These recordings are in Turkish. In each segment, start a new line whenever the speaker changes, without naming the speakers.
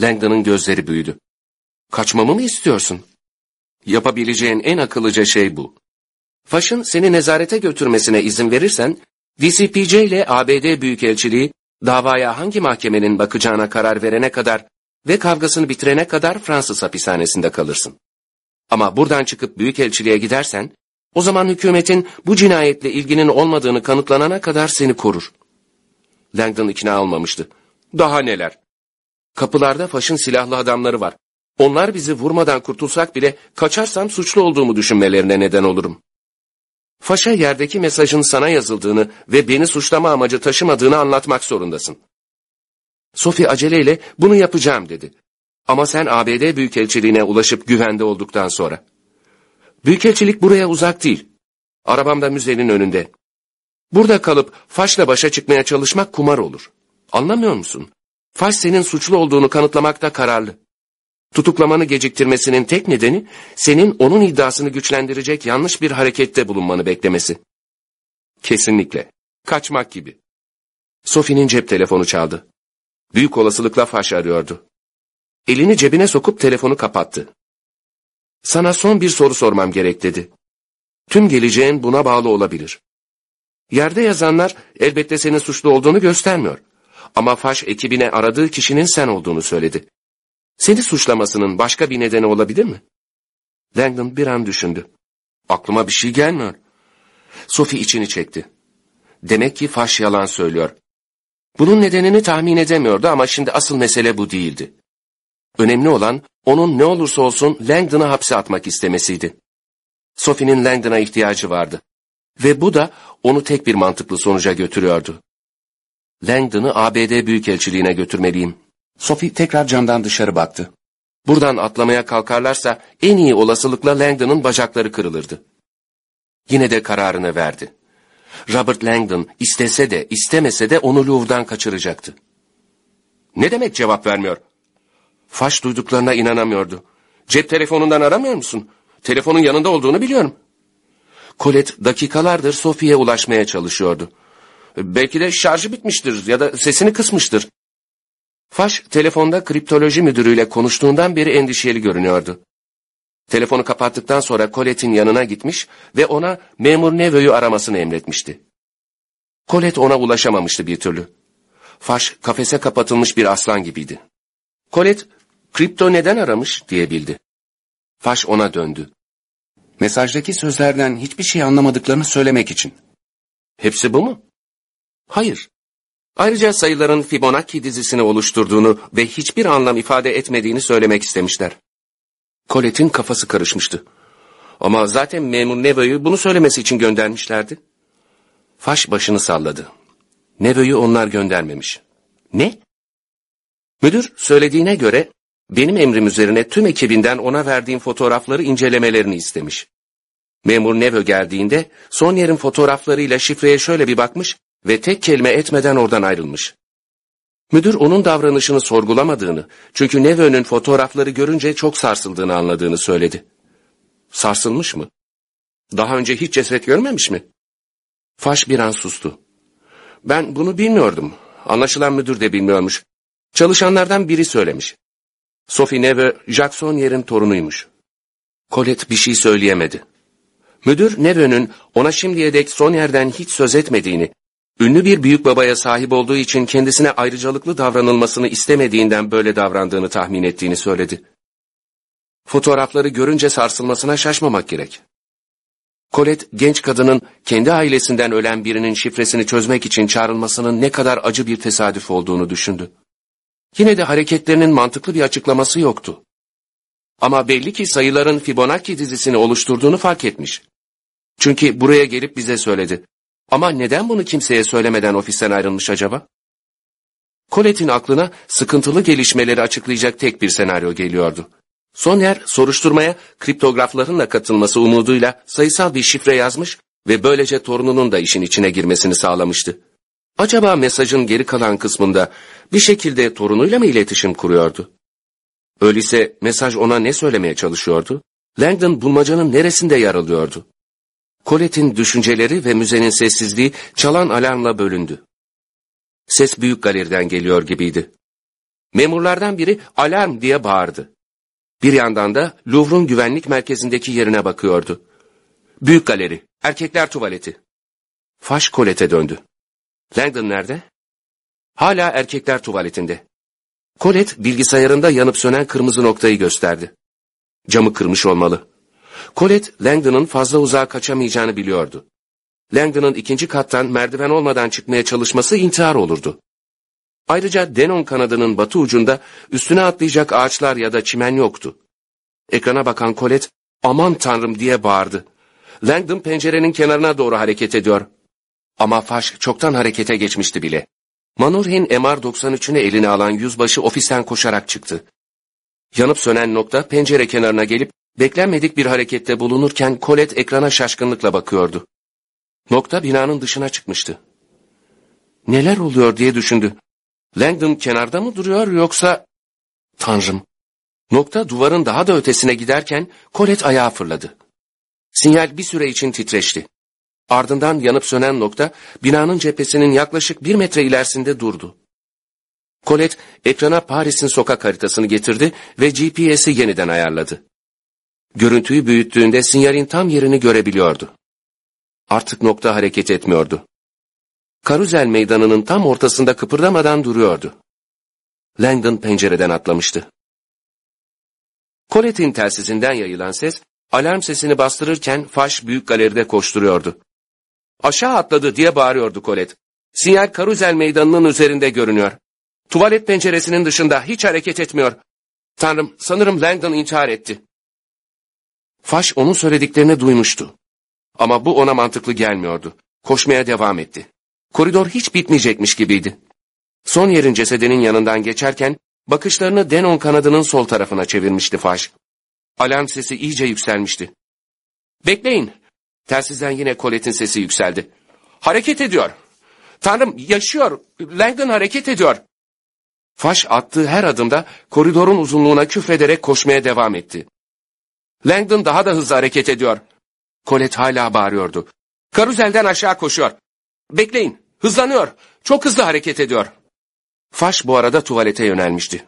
Langdon'ın gözleri büyüdü. Kaçmamı mı istiyorsun? Yapabileceğin en akıllıca şey bu. Faş'ın seni nezarete götürmesine izin verirsen, DCPJ ile ABD Büyükelçiliği davaya hangi mahkemenin bakacağına karar verene kadar ve kavgasını bitirene kadar Fransız hapishanesinde kalırsın. Ama buradan çıkıp Büyükelçiliğe gidersen, o zaman hükümetin bu cinayetle ilginin olmadığını kanıtlanana kadar seni korur. Langdon ikna olmamıştı. Daha neler? Kapılarda Faş'ın silahlı adamları var. Onlar bizi vurmadan kurtulsak bile kaçarsam suçlu olduğumu düşünmelerine neden olurum. Faşa yerdeki mesajın sana yazıldığını ve beni suçlama amacı taşımadığını anlatmak zorundasın. Sophie aceleyle bunu yapacağım dedi. Ama sen ABD Büyükelçiliğine ulaşıp güvende olduktan sonra. Büyükelçilik buraya uzak değil. Arabamda müzenin önünde. Burada kalıp Faş'la başa çıkmaya çalışmak kumar olur. Anlamıyor musun? Faş senin suçlu olduğunu kanıtlamakta kararlı. Tutuklamanı geciktirmesinin tek nedeni senin onun iddiasını güçlendirecek yanlış bir harekette bulunmanı beklemesi. Kesinlikle. Kaçmak gibi. Sophie'nin cep telefonu çaldı. Büyük olasılıkla Faş arıyordu. Elini cebine sokup telefonu kapattı. Sana son bir soru sormam gerek dedi. Tüm geleceğin buna bağlı olabilir. Yerde yazanlar elbette senin suçlu olduğunu göstermiyor. Ama Faş ekibine aradığı kişinin sen olduğunu söyledi. Seni suçlamasının başka bir nedeni olabilir mi? Langdon bir an düşündü. Aklıma bir şey gelmiyor. Sophie içini çekti. Demek ki Faş yalan söylüyor. Bunun nedenini tahmin edemiyordu ama şimdi asıl mesele bu değildi. Önemli olan onun ne olursa olsun Langdon'ı hapse atmak istemesiydi. Sophie'nin Langdon'a ihtiyacı vardı. Ve bu da onu tek bir mantıklı sonuca götürüyordu. Langdon'ı ABD Büyükelçiliğine götürmeliyim. Sophie tekrar camdan dışarı baktı. Buradan atlamaya kalkarlarsa en iyi olasılıkla Langdon'ın bacakları kırılırdı. Yine de kararını verdi. Robert Langdon istese de istemese de onu Louvre'dan kaçıracaktı. Ne demek cevap vermiyor? Faş duyduklarına inanamıyordu. Cep telefonundan aramıyor musun? Telefonun yanında olduğunu biliyorum. Colette dakikalardır Sophie'ye ulaşmaya çalışıyordu. Belki de şarjı bitmiştir ya da sesini kısmıştır. Faş telefonda kriptoloji müdürüyle konuştuğundan beri endişeli görünüyordu. Telefonu kapattıktan sonra Colette'in yanına gitmiş ve ona memur Neveu'yu aramasını emretmişti. Colette ona ulaşamamıştı bir türlü. Faş kafese kapatılmış bir aslan gibiydi. Colette, kripto neden aramış diye bildi. Faş ona döndü. Mesajdaki sözlerden hiçbir şey anlamadıklarını söylemek için. Hepsi bu mu? Hayır. Ayrıca sayıların Fibonacci dizisini oluşturduğunu ve hiçbir anlam ifade etmediğini söylemek istemişler. Colette'in kafası karışmıştı. Ama zaten memur Neveu'yu bunu söylemesi için göndermişlerdi. Faş başını salladı. Neveu'yu onlar göndermemiş. Ne? Müdür söylediğine göre benim emrim üzerine tüm ekibinden ona verdiğim fotoğrafları incelemelerini istemiş. Memur Nevö geldiğinde Sonyer'in fotoğraflarıyla şifreye şöyle bir bakmış ve tek kelime etmeden oradan ayrılmış. Müdür onun davranışını sorgulamadığını, çünkü Nevö'nün fotoğrafları görünce çok sarsıldığını anladığını söyledi. Sarsılmış mı? Daha önce hiç ceset görmemiş mi? Faş bir an sustu. Ben bunu bilmiyordum. Anlaşılan müdür de bilmiyormuş. Çalışanlardan biri söylemiş. Sophie Neve, Jacques Sonnier'in torunuymuş. Colette bir şey söyleyemedi. Müdür Neve'nin ona şimdiye dek Sonnier'den hiç söz etmediğini, ünlü bir büyük babaya sahip olduğu için kendisine ayrıcalıklı davranılmasını istemediğinden böyle davrandığını tahmin ettiğini söyledi. Fotoğrafları görünce sarsılmasına şaşmamak gerek. Colette, genç kadının kendi ailesinden ölen birinin şifresini çözmek için çağrılmasının ne kadar acı bir tesadüf olduğunu düşündü. Yine de hareketlerinin mantıklı bir açıklaması yoktu. Ama belli ki sayıların Fibonacci dizisini oluşturduğunu fark etmiş. Çünkü buraya gelip bize söyledi. Ama neden bunu kimseye söylemeden ofisten ayrılmış acaba? Colette'in aklına sıkıntılı gelişmeleri açıklayacak tek bir senaryo geliyordu. Soner soruşturmaya kriptografların katılması umuduyla sayısal bir şifre yazmış ve böylece torununun da işin içine girmesini sağlamıştı. Acaba mesajın geri kalan kısmında bir şekilde torunuyla mı iletişim kuruyordu? Öyleyse mesaj ona ne söylemeye çalışıyordu? Langdon bulmacanın neresinde yer alıyordu? Colette'in düşünceleri ve müzenin sessizliği çalan alarmla bölündü. Ses büyük galeriden geliyor gibiydi. Memurlardan biri alarm diye bağırdı. Bir yandan da Louvre'un güvenlik merkezindeki yerine bakıyordu. Büyük galeri, erkekler tuvaleti. Faş Colette'e döndü. Langdon nerede? Hala erkekler tuvaletinde. Colette bilgisayarında yanıp sönen kırmızı noktayı gösterdi. Camı kırmış olmalı. Colette, Langdon'ın fazla uzağa kaçamayacağını biliyordu. Langdon'ın ikinci kattan merdiven olmadan çıkmaya çalışması intihar olurdu. Ayrıca Denon kanadının batı ucunda üstüne atlayacak ağaçlar ya da çimen yoktu. Ekrana bakan Colette, aman tanrım diye bağırdı. Langdon pencerenin kenarına doğru hareket ediyor. Ama Faş çoktan harekete geçmişti bile. Manurhin MR-93'ünü eline alan yüzbaşı ofisten koşarak çıktı. Yanıp sönen nokta pencere kenarına gelip beklenmedik bir harekette bulunurken Colette ekrana şaşkınlıkla bakıyordu. Nokta binanın dışına çıkmıştı. Neler oluyor diye düşündü. Langdon kenarda mı duruyor yoksa... Tanrım! Nokta duvarın daha da ötesine giderken Colette ayağa fırladı. Sinyal bir süre için titreşti. Ardından yanıp sönen nokta binanın cephesinin yaklaşık bir metre ilerisinde durdu. Colette ekrana Paris'in sokak haritasını getirdi ve GPS'i yeniden ayarladı. Görüntüyü büyüttüğünde sinyalin tam yerini görebiliyordu. Artık nokta hareket etmiyordu. Karuzel meydanının tam ortasında kıpırdamadan duruyordu. Langdon pencereden atlamıştı. Colette'in telsizinden yayılan ses, alarm sesini bastırırken Faş büyük galeride koşturuyordu. Aşağı atladı diye bağırıyordu Colette. Sinyal Karuzel meydanının üzerinde görünüyor. Tuvalet penceresinin dışında hiç hareket etmiyor. Tanrım, sanırım Langdon intihar etti. Faş onun söylediklerini duymuştu. Ama bu ona mantıklı gelmiyordu. Koşmaya devam etti. Koridor hiç bitmeyecekmiş gibiydi. Son yerin cesedinin yanından geçerken bakışlarını Denon kanadının sol tarafına çevirmişti Faş. Alarm sesi iyice yükselmişti. Bekleyin. Telsizden yine Colette'in sesi yükseldi. Hareket ediyor. Tanrım yaşıyor. Langdon hareket ediyor. Faş attığı her adımda koridorun uzunluğuna küfrederek koşmaya devam etti. Langdon daha da hızlı hareket ediyor. Colette hala bağırıyordu. Karuzelden aşağı koşuyor. Bekleyin, hızlanıyor. Çok hızlı hareket ediyor. Faş bu arada tuvalete yönelmişti.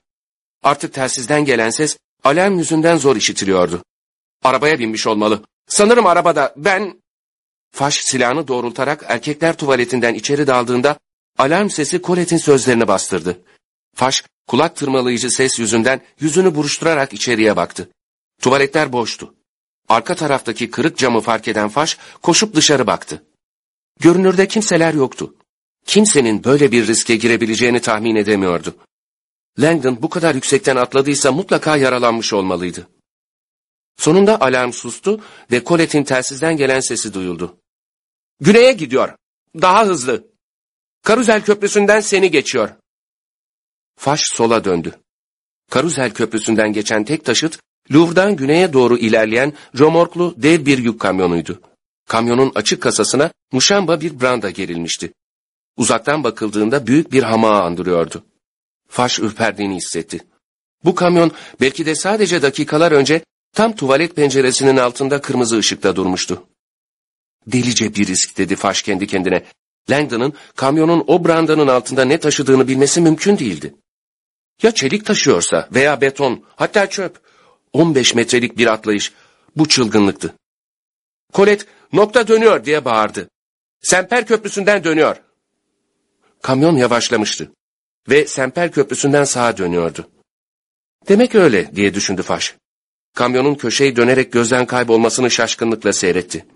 Artık telsizden gelen ses alarm yüzünden zor işitiliyordu. Arabaya binmiş olmalı. Sanırım arabada ben... Faş silahını doğrultarak erkekler tuvaletinden içeri daldığında alarm sesi Colette'in sözlerini bastırdı. Faş kulak tırmalayıcı ses yüzünden yüzünü buruşturarak içeriye baktı. Tuvaletler boştu. Arka taraftaki kırık camı fark eden Faş koşup dışarı baktı. Görünürde kimseler yoktu. Kimsenin böyle bir riske girebileceğini tahmin edemiyordu. Langdon bu kadar yüksekten atladıysa mutlaka yaralanmış olmalıydı. Sonunda alarm sustu ve Colette'in telsizden gelen sesi duyuldu. Güneye gidiyor. Daha hızlı. Karuzel Köprüsü'nden seni geçiyor. Faş sola döndü. Karuzel Köprüsü'nden geçen tek taşıt, Louvre'dan güneye doğru ilerleyen romorklu dev bir yük kamyonuydu. Kamyonun açık kasasına muşamba bir branda gerilmişti. Uzaktan bakıldığında büyük bir hamağı andırıyordu. Faş ürperdiğini hissetti. Bu kamyon belki de sadece dakikalar önce tam tuvalet penceresinin altında kırmızı ışıkta durmuştu. Delice bir risk dedi Faş kendi kendine. Langdon'ın kamyonun o brandanın altında ne taşıdığını bilmesi mümkün değildi. Ya çelik taşıyorsa veya beton, hatta çöp. 15 metrelik bir atlayış. Bu çılgınlıktı. Colette, nokta dönüyor diye bağırdı. Semper Köprüsü'nden dönüyor. Kamyon yavaşlamıştı. Ve Semper Köprüsü'nden sağa dönüyordu. Demek öyle diye düşündü Faş. Kamyonun köşeyi dönerek gözden kaybolmasını şaşkınlıkla seyretti.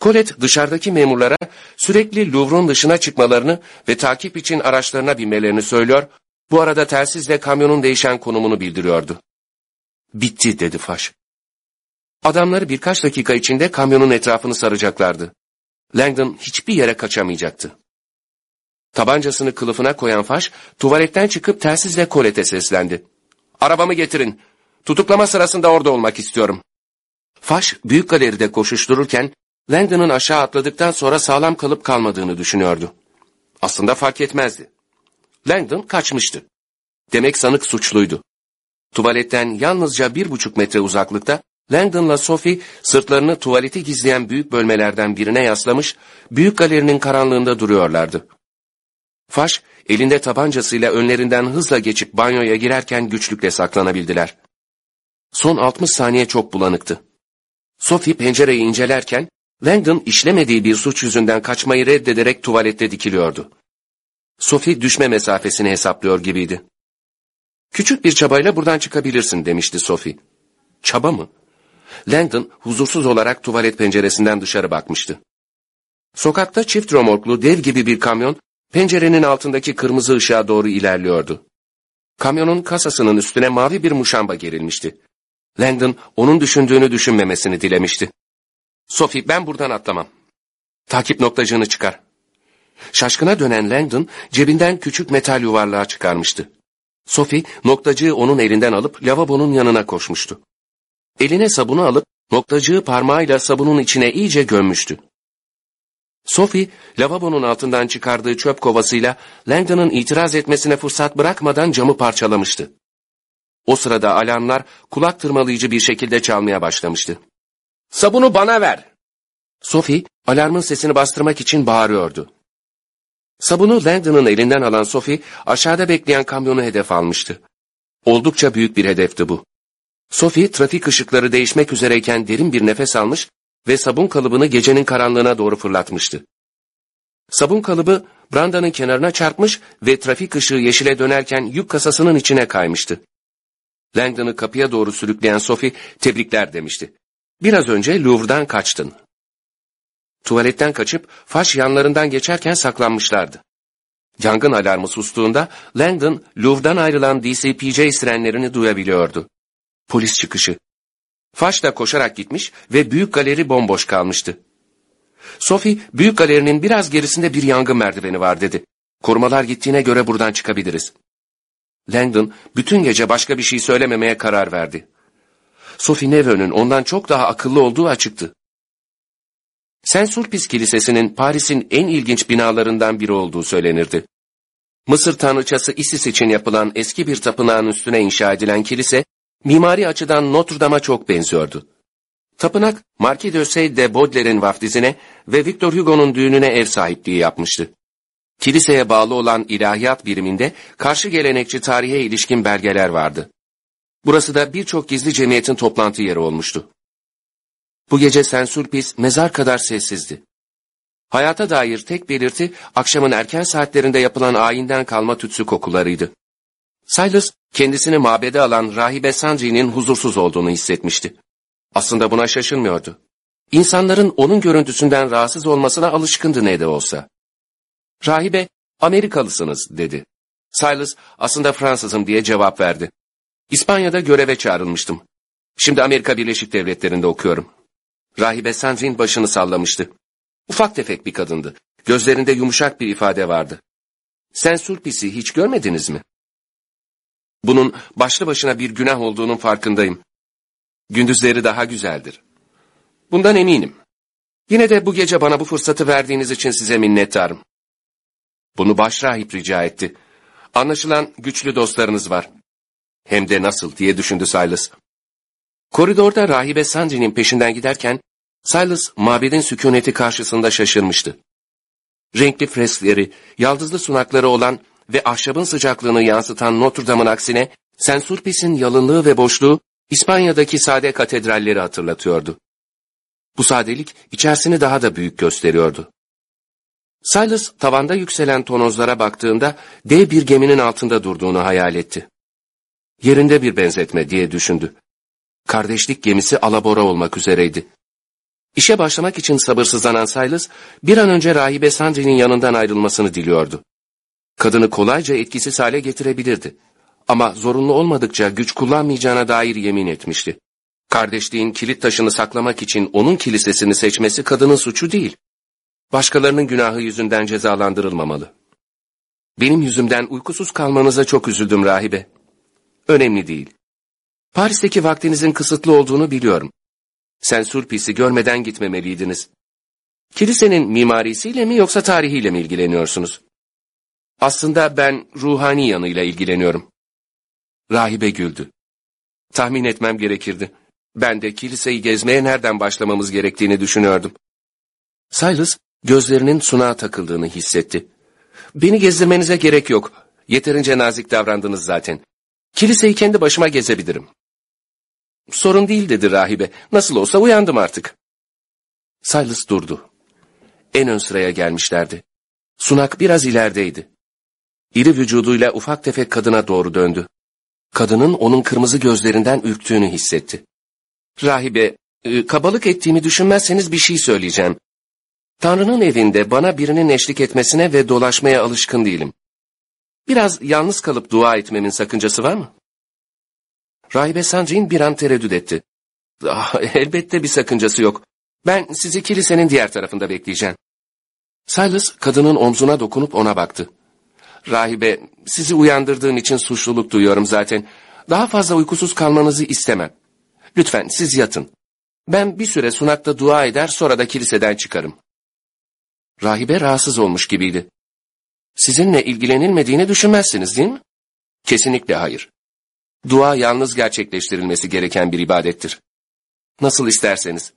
Colette dışarıdaki memurlara sürekli Louvre'un dışına çıkmalarını ve takip için araçlarına binmelerini söylüyor, bu arada telsizle kamyonun değişen konumunu bildiriyordu. Bitti dedi Faş. Adamları birkaç dakika içinde kamyonun etrafını saracaklardı. Langdon hiçbir yere kaçamayacaktı. Tabancasını kılıfına koyan Faş, tuvaletten çıkıp telsizle Colette'e seslendi. Arabamı getirin. Tutuklama sırasında orada olmak istiyorum. Faş, büyük galeride koşuştururken, Langdon'ın aşağı atladıktan sonra sağlam kalıp kalmadığını düşünüyordu. Aslında fark etmezdi. Langdon kaçmıştı. Demek sanık suçluydu. Tuvaletten yalnızca bir buçuk metre uzaklıkta Langdon'la Sophie sırtlarını tuvaleti gizleyen büyük bölmelerden birine yaslamış, büyük galerinin karanlığında duruyorlardı. Faş, elinde tabancasıyla önlerinden hızla geçip banyoya girerken güçlükle saklanabildiler. Son 60 saniye çok bulanıktı. Sophie pencereyi incelerken, Langdon işlemediği bir suç yüzünden kaçmayı reddederek tuvalette dikiliyordu. Sophie düşme mesafesini hesaplıyor gibiydi. Küçük bir çabayla buradan çıkabilirsin demişti Sophie. Çaba mı? Langdon huzursuz olarak tuvalet penceresinden dışarı bakmıştı. Sokakta çift romorklu dev gibi bir kamyon pencerenin altındaki kırmızı ışığa doğru ilerliyordu. Kamyonun kasasının üstüne mavi bir muşamba gerilmişti. Langdon onun düşündüğünü düşünmemesini dilemişti. Sophie ben buradan atlamam. Takip noktacığını çıkar. Şaşkına dönen Langdon cebinden küçük metal yuvarlağı çıkarmıştı. Sophie noktacığı onun elinden alıp lavabonun yanına koşmuştu. Eline sabunu alıp noktacığı parmağıyla sabunun içine iyice gömmüştü. Sophie, lavabonun altından çıkardığı çöp kovasıyla Langdon'ın itiraz etmesine fırsat bırakmadan camı parçalamıştı. O sırada alarmlar kulak tırmalayıcı bir şekilde çalmaya başlamıştı. ''Sabunu bana ver!'' Sophie, alarmın sesini bastırmak için bağırıyordu. Sabunu Langdon'ın elinden alan Sophie, aşağıda bekleyen kamyonu hedef almıştı. Oldukça büyük bir hedefti bu. Sophie, trafik ışıkları değişmek üzereyken derin bir nefes almış ve sabun kalıbını gecenin karanlığına doğru fırlatmıştı. Sabun kalıbı brandanın kenarına çarpmış ve trafik ışığı yeşile dönerken yük kasasının içine kaymıştı. Langdon'ı kapıya doğru sürükleyen Sophie tebrikler demişti. Biraz önce Louvre'dan kaçtın. Tuvaletten kaçıp faş yanlarından geçerken saklanmışlardı. Yangın alarmı sustuğunda Langdon Louvre'dan ayrılan DCPJ sirenlerini duyabiliyordu. Polis çıkışı. Faş da koşarak gitmiş ve büyük galeri bomboş kalmıştı. Sophie, büyük galerinin biraz gerisinde bir yangın merdiveni var dedi. Korumalar gittiğine göre buradan çıkabiliriz. Langdon bütün gece başka bir şey söylememeye karar verdi. Sophie Neveu'nun ondan çok daha akıllı olduğu açıktı. Saint Sulpice Kilisesi'nin Paris'in en ilginç binalarından biri olduğu söylenirdi. Mısır tanrıçası Isis için yapılan eski bir tapınağın üstüne inşa edilen kilise, mimari açıdan Notre Dame'a çok benziyordu. Tapınak, Marquis de Sade de Baudelaire'in vaftizine ve Victor Hugo'nun düğününe ev sahipliği yapmıştı. Kiliseye bağlı olan ilahiyat biriminde karşı gelenekçi tarihe ilişkin belgeler vardı. Burası da birçok gizli cemiyetin toplantı yeri olmuştu. Bu gece Saint Sulpice mezar kadar sessizdi. Hayata dair tek belirti akşamın erken saatlerinde yapılan ayinden kalma tütsü kokularıydı. Silas kendisini mabede alan rahibe Sandri'nin huzursuz olduğunu hissetmişti. Aslında buna şaşırmıyordu. İnsanların onun görüntüsünden rahatsız olmasına alışkındı ne de olsa. Rahibe, Amerikalısınız dedi. Silas, aslında Fransızım diye cevap verdi. İspanya'da göreve çağrılmıştım. Şimdi Amerika Birleşik Devletleri'nde okuyorum. Rahibe Sandrin başını sallamıştı. Ufak tefek bir kadındı. Gözlerinde yumuşak bir ifade vardı. Sen Sulpice'i hiç görmediniz mi? Bunun başlı başına bir günah olduğunun farkındayım. Gündüzleri daha güzeldir. Bundan eminim. Yine de bu gece bana bu fırsatı verdiğiniz için size minnettarım. Bunu başrahip rica etti. Anlaşılan güçlü dostlarınız var. Hem de nasıl diye düşündü Silas. Koridorda rahibe Sandri'nin peşinden giderken Silas mabedin sükuneti karşısında şaşırmıştı. Renkli freskleri, yaldızlı sunakları olan ve ahşabın sıcaklığını yansıtan Notre Dame'ın aksine Saint Sulpice'in yalınlığı ve boşluğu İspanya'daki sade katedralleri hatırlatıyordu. Bu sadelik içerisini daha da büyük gösteriyordu. Silas tavanda yükselen tonozlara baktığında dev bir geminin altında durduğunu hayal etti. Yerinde bir benzetme diye düşündü. Kardeşlik gemisi alabora olmak üzereydi. İşe başlamak için sabırsızlanan Silas, bir an önce rahibe Sandri'nin yanından ayrılmasını diliyordu. Kadını kolayca etkisiz hale getirebilirdi. Ama zorunlu olmadıkça güç kullanmayacağına dair yemin etmişti. Kardeşliğin kilit taşını saklamak için onun kilisesini seçmesi kadının suçu değil. Başkalarının günahı yüzünden cezalandırılmamalı. Benim yüzümden uykusuz kalmanıza çok üzüldüm rahibe. Önemli değil. Paris'teki vaktinizin kısıtlı olduğunu biliyorum. Sen Sulpice'i görmeden gitmemeliydiniz. Kilisenin mimarisiyle mi yoksa tarihiyle mi ilgileniyorsunuz? Aslında ben ruhani yanıyla ilgileniyorum. Rahibe güldü. Tahmin etmem gerekirdi. Ben de kiliseyi gezmeye nereden başlamamız gerektiğini düşünüyordum. Silas gözlerinin sunağa takıldığını hissetti. Beni gezdirmenize gerek yok. Yeterince nazik davrandınız zaten. Kiliseyi kendi başıma gezebilirim. Sorun değil dedi rahibe. Nasıl olsa uyandım artık. Silas durdu. En ön sıraya gelmişlerdi. Sunak biraz ilerideydi. İri vücuduyla ufak tefek kadına doğru döndü. Kadının onun kırmızı gözlerinden ürktüğünü hissetti. Rahibe, e, kabalık ettiğimi düşünmezseniz bir şey söyleyeceğim. Tanrı'nın evinde bana birinin eşlik etmesine ve dolaşmaya alışkın değilim. Biraz yalnız kalıp dua etmemin sakıncası var mı? Rahibe Sancin bir an tereddüt etti. Ah, elbette bir sakıncası yok. Ben sizi kilisenin diğer tarafında bekleyeceğim. Silas kadının omzuna dokunup ona baktı. Rahibe, sizi uyandırdığım için suçluluk duyuyorum zaten. Daha fazla uykusuz kalmanızı istemem. Lütfen siz yatın. Ben bir süre sunakta dua eder sonra da kiliseden çıkarım. Rahibe rahatsız olmuş gibiydi. Sizinle ilgilenilmediğini düşünmezsiniz değil mi? Kesinlikle hayır. Dua yalnız gerçekleştirilmesi gereken bir ibadettir. Nasıl isterseniz.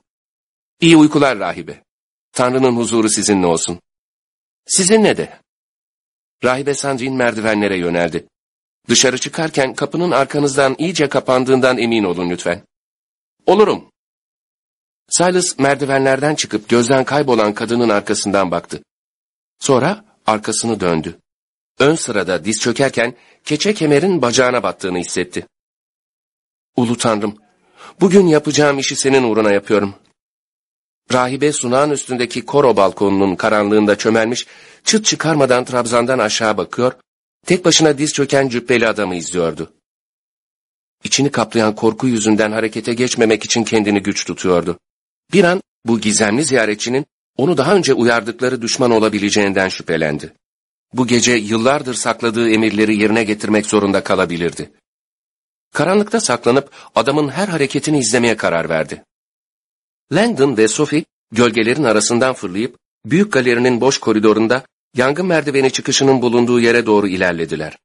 İyi uykular rahibe. Tanrı'nın huzuru sizinle olsun. Sizinle de. Rahibe Sancin merdivenlere yöneldi. Dışarı çıkarken kapının arkanızdan iyice kapandığından emin olun lütfen. Olurum. Silas merdivenlerden çıkıp gözden kaybolan kadının arkasından baktı. Sonra arkasını döndü. Ön sırada diz çökerken keçe kemerin bacağına battığını hissetti. Ulu Tanrım, bugün yapacağım işi senin uğruna yapıyorum. Rahibe sunağın üstündeki koro balkonunun karanlığında çömelmiş, çıt çıkarmadan trabzandan aşağı bakıyor, tek başına diz çöken cübbeli adamı izliyordu. İçini kaplayan korku yüzünden harekete geçmemek için kendini güç tutuyordu. Bir an bu gizemli ziyaretçinin onu daha önce uyardıkları düşman olabileceğinden şüphelendi. Bu gece yıllardır sakladığı emirleri yerine getirmek zorunda kalabilirdi. Karanlıkta saklanıp adamın her hareketini izlemeye karar verdi. Langdon ve Sophie gölgelerin arasından fırlayıp büyük galerinin boş koridorunda yangın merdiveni çıkışının bulunduğu yere doğru ilerlediler.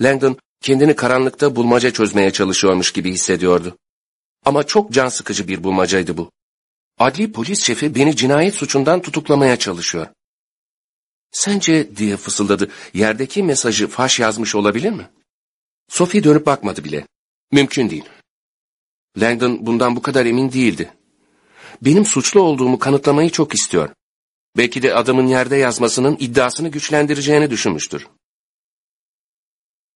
Langdon kendini karanlıkta bulmaca çözmeye çalışıyormuş gibi hissediyordu. Ama çok can sıkıcı bir bulmacaydı bu. Adli polis şefi beni cinayet suçundan tutuklamaya çalışıyor. Sence diye fısıldadı, yerdeki mesajı faş yazmış olabilir mi? Sophie dönüp bakmadı bile. Mümkün değil. Langdon bundan bu kadar emin değildi. Benim suçlu olduğumu kanıtlamayı çok istiyor. Belki de adamın yerde yazmasının iddiasını güçlendireceğini düşünmüştür.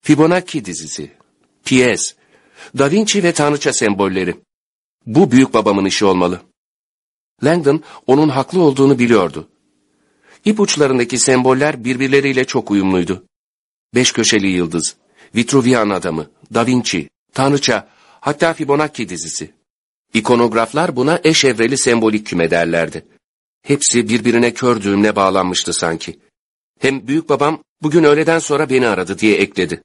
Fibonacci dizisi, P.S., Da Vinci ve Tanrıça sembolleri. Bu büyük babamın işi olmalı. Langdon onun haklı olduğunu biliyordu. İpuçlarındaki semboller birbirleriyle çok uyumluydu. Beş köşeli yıldız, Vitruvian adamı, Da Vinci, Tanrıça, hatta Fibonacci dizisi. İkonograflar buna eş evreli sembolik küme derlerdi. Hepsi birbirine kör düğümle bağlanmıştı sanki. Hem büyük babam bugün öğleden sonra beni aradı diye ekledi.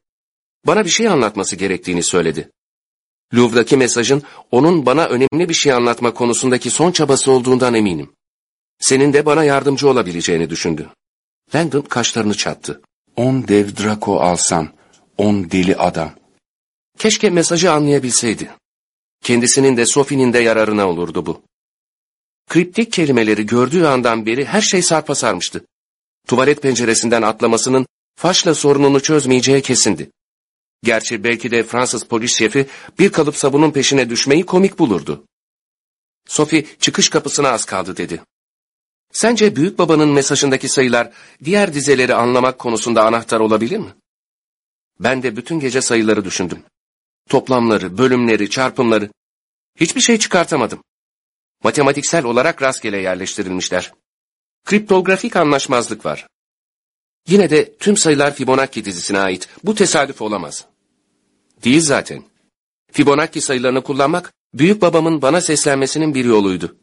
Bana bir şey anlatması gerektiğini söyledi. Louvre'daki mesajın onun bana önemli bir şey anlatma konusundaki son çabası olduğundan eminim. Senin de bana yardımcı olabileceğini düşündü. Langdon kaşlarını çattı. On dev Draco alsam, on deli adam. Keşke mesajı anlayabilseydi. Kendisinin de Sophie'nin de yararına olurdu bu. Kriptik kelimeleri gördüğü andan beri her şey sarpa sarmıştı. Tuvalet penceresinden atlamasının faşla sorununu çözmeyeceği kesindi. Gerçi belki de Fransız polis şefi bir kalıp sabunun peşine düşmeyi komik bulurdu. Sophie çıkış kapısına az kaldı dedi. Sence büyük babanın mesajındaki sayılar diğer dizeleri anlamak konusunda anahtar olabilir mi? Ben de bütün gece sayıları düşündüm. Toplamları, bölümleri, çarpımları. Hiçbir şey çıkartamadım. Matematiksel olarak rastgele yerleştirilmişler. Kriptografik anlaşmazlık var. Yine de tüm sayılar Fibonacci dizisine ait. Bu tesadüf olamaz. Değil zaten. Fibonacci sayılarını kullanmak, büyük babamın bana seslenmesinin bir yoluydu.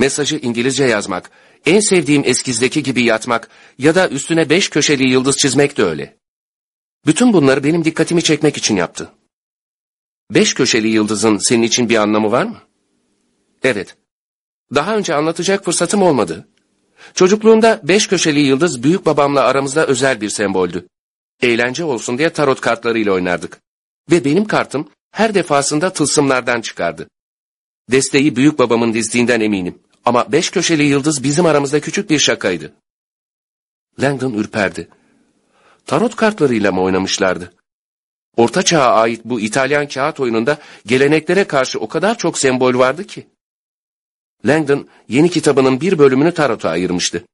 Mesajı İngilizce yazmak, en sevdiğim eskizdeki gibi yatmak ya da üstüne beş köşeli yıldız çizmek de öyle. Bütün bunları benim dikkatimi çekmek için yaptı. Beş köşeli yıldızın senin için bir anlamı var mı? Evet. Daha önce anlatacak fırsatım olmadı. Çocukluğumda beş köşeli yıldız büyük babamla aramızda özel bir semboldü. Eğlence olsun diye tarot kartlarıyla oynardık. Ve benim kartım her defasında tılsımlardan çıkardı. Desteği büyük babamın dizdiğinden eminim. Ama beş köşeli yıldız bizim aramızda küçük bir şakaydı. Langdon ürperdi. Tarot kartlarıyla mı oynamışlardı? Orta Çağ'a ait bu İtalyan kağıt oyununda geleneklere karşı o kadar çok sembol vardı ki. Langdon yeni kitabının bir bölümünü tarota ayırmıştı.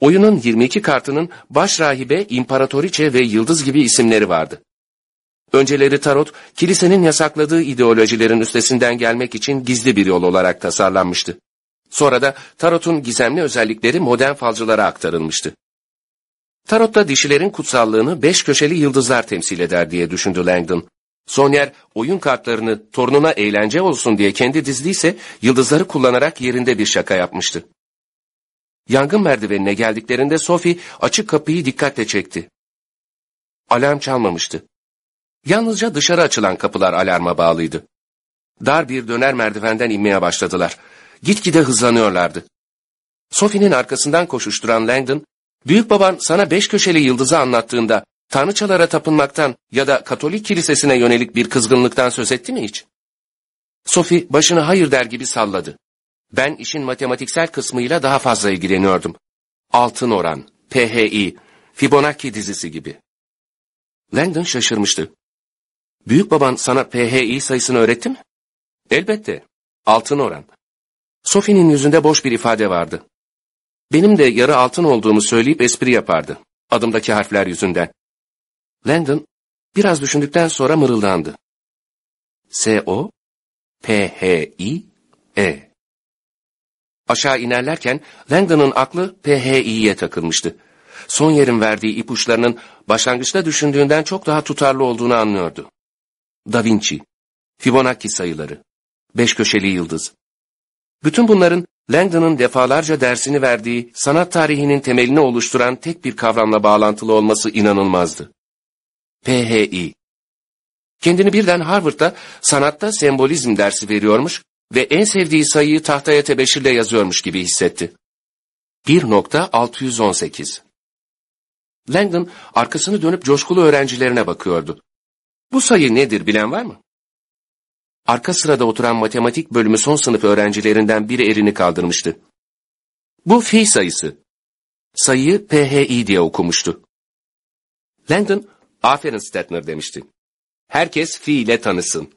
Oyunun 22 kartının baş rahibe, imparatoriçe ve yıldız gibi isimleri vardı. Önceleri tarot, kilisenin yasakladığı ideolojilerin üstesinden gelmek için gizli bir yol olarak tasarlanmıştı. Sonra da tarotun gizemli özellikleri modern falcılara aktarılmıştı. Tarotta dişilerin kutsallığını beş köşeli yıldızlar temsil eder diye düşündü Langdon. Sonier oyun kartlarını torununa eğlence olsun diye kendi dizdiyse yıldızları kullanarak yerinde bir şaka yapmıştı. Yangın merdivenine geldiklerinde Sophie açık kapıyı dikkatle çekti. Alarm çalmamıştı. Yalnızca dışarı açılan kapılar alarma bağlıydı. Dar bir döner merdivenden inmeye başladılar. Gitgide hızlanıyorlardı. Sophie'nin arkasından koşuşturan Langdon, Büyük baban sana beş köşeli yıldızı anlattığında tanrıçalara tapınmaktan ya da Katolik kilisesine yönelik bir kızgınlıktan söz etti mi hiç? Sophie başını hayır der gibi salladı. Ben işin matematiksel kısmıyla daha fazla ilgileniyordum. Altın oran, PHI, Fibonacci dizisi gibi. Langdon şaşırmıştı. Büyük baban sana PHI sayısını öğretti mi? Elbette. Altın oran. Sophie'nin yüzünde boş bir ifade vardı. Benim de yarı altın olduğumu söyleyip espri yapardı. Adımdaki harfler yüzünden. Landon biraz düşündükten sonra mırıldandı. S-O P-H-I-E Aşağı inerlerken Langdon'ın aklı P-H-İ'ye takılmıştı. Son yerin verdiği ipuçlarının başlangıçta düşündüğünden çok daha tutarlı olduğunu anlıyordu. Da Vinci, Fibonacci sayıları, beş köşeli yıldız. Bütün bunların Langdon'ın defalarca dersini verdiği sanat tarihinin temelini oluşturan tek bir kavramla bağlantılı olması inanılmazdı. PHI. Kendini birden Harvard'da sanatta sembolizm dersi veriyormuş ve en sevdiği sayıyı tahtaya tebeşirle yazıyormuş gibi hissetti. 1.618 Langdon arkasını dönüp coşkulu öğrencilerine bakıyordu. Bu sayı nedir bilen var mı? Arka sırada oturan matematik bölümü son sınıf öğrencilerinden biri elini kaldırmıştı. Bu fi sayısı. Sayıyı PHI diye okumuştu. Langdon, aferin Stetner demişti. Herkes fi ile tanısın.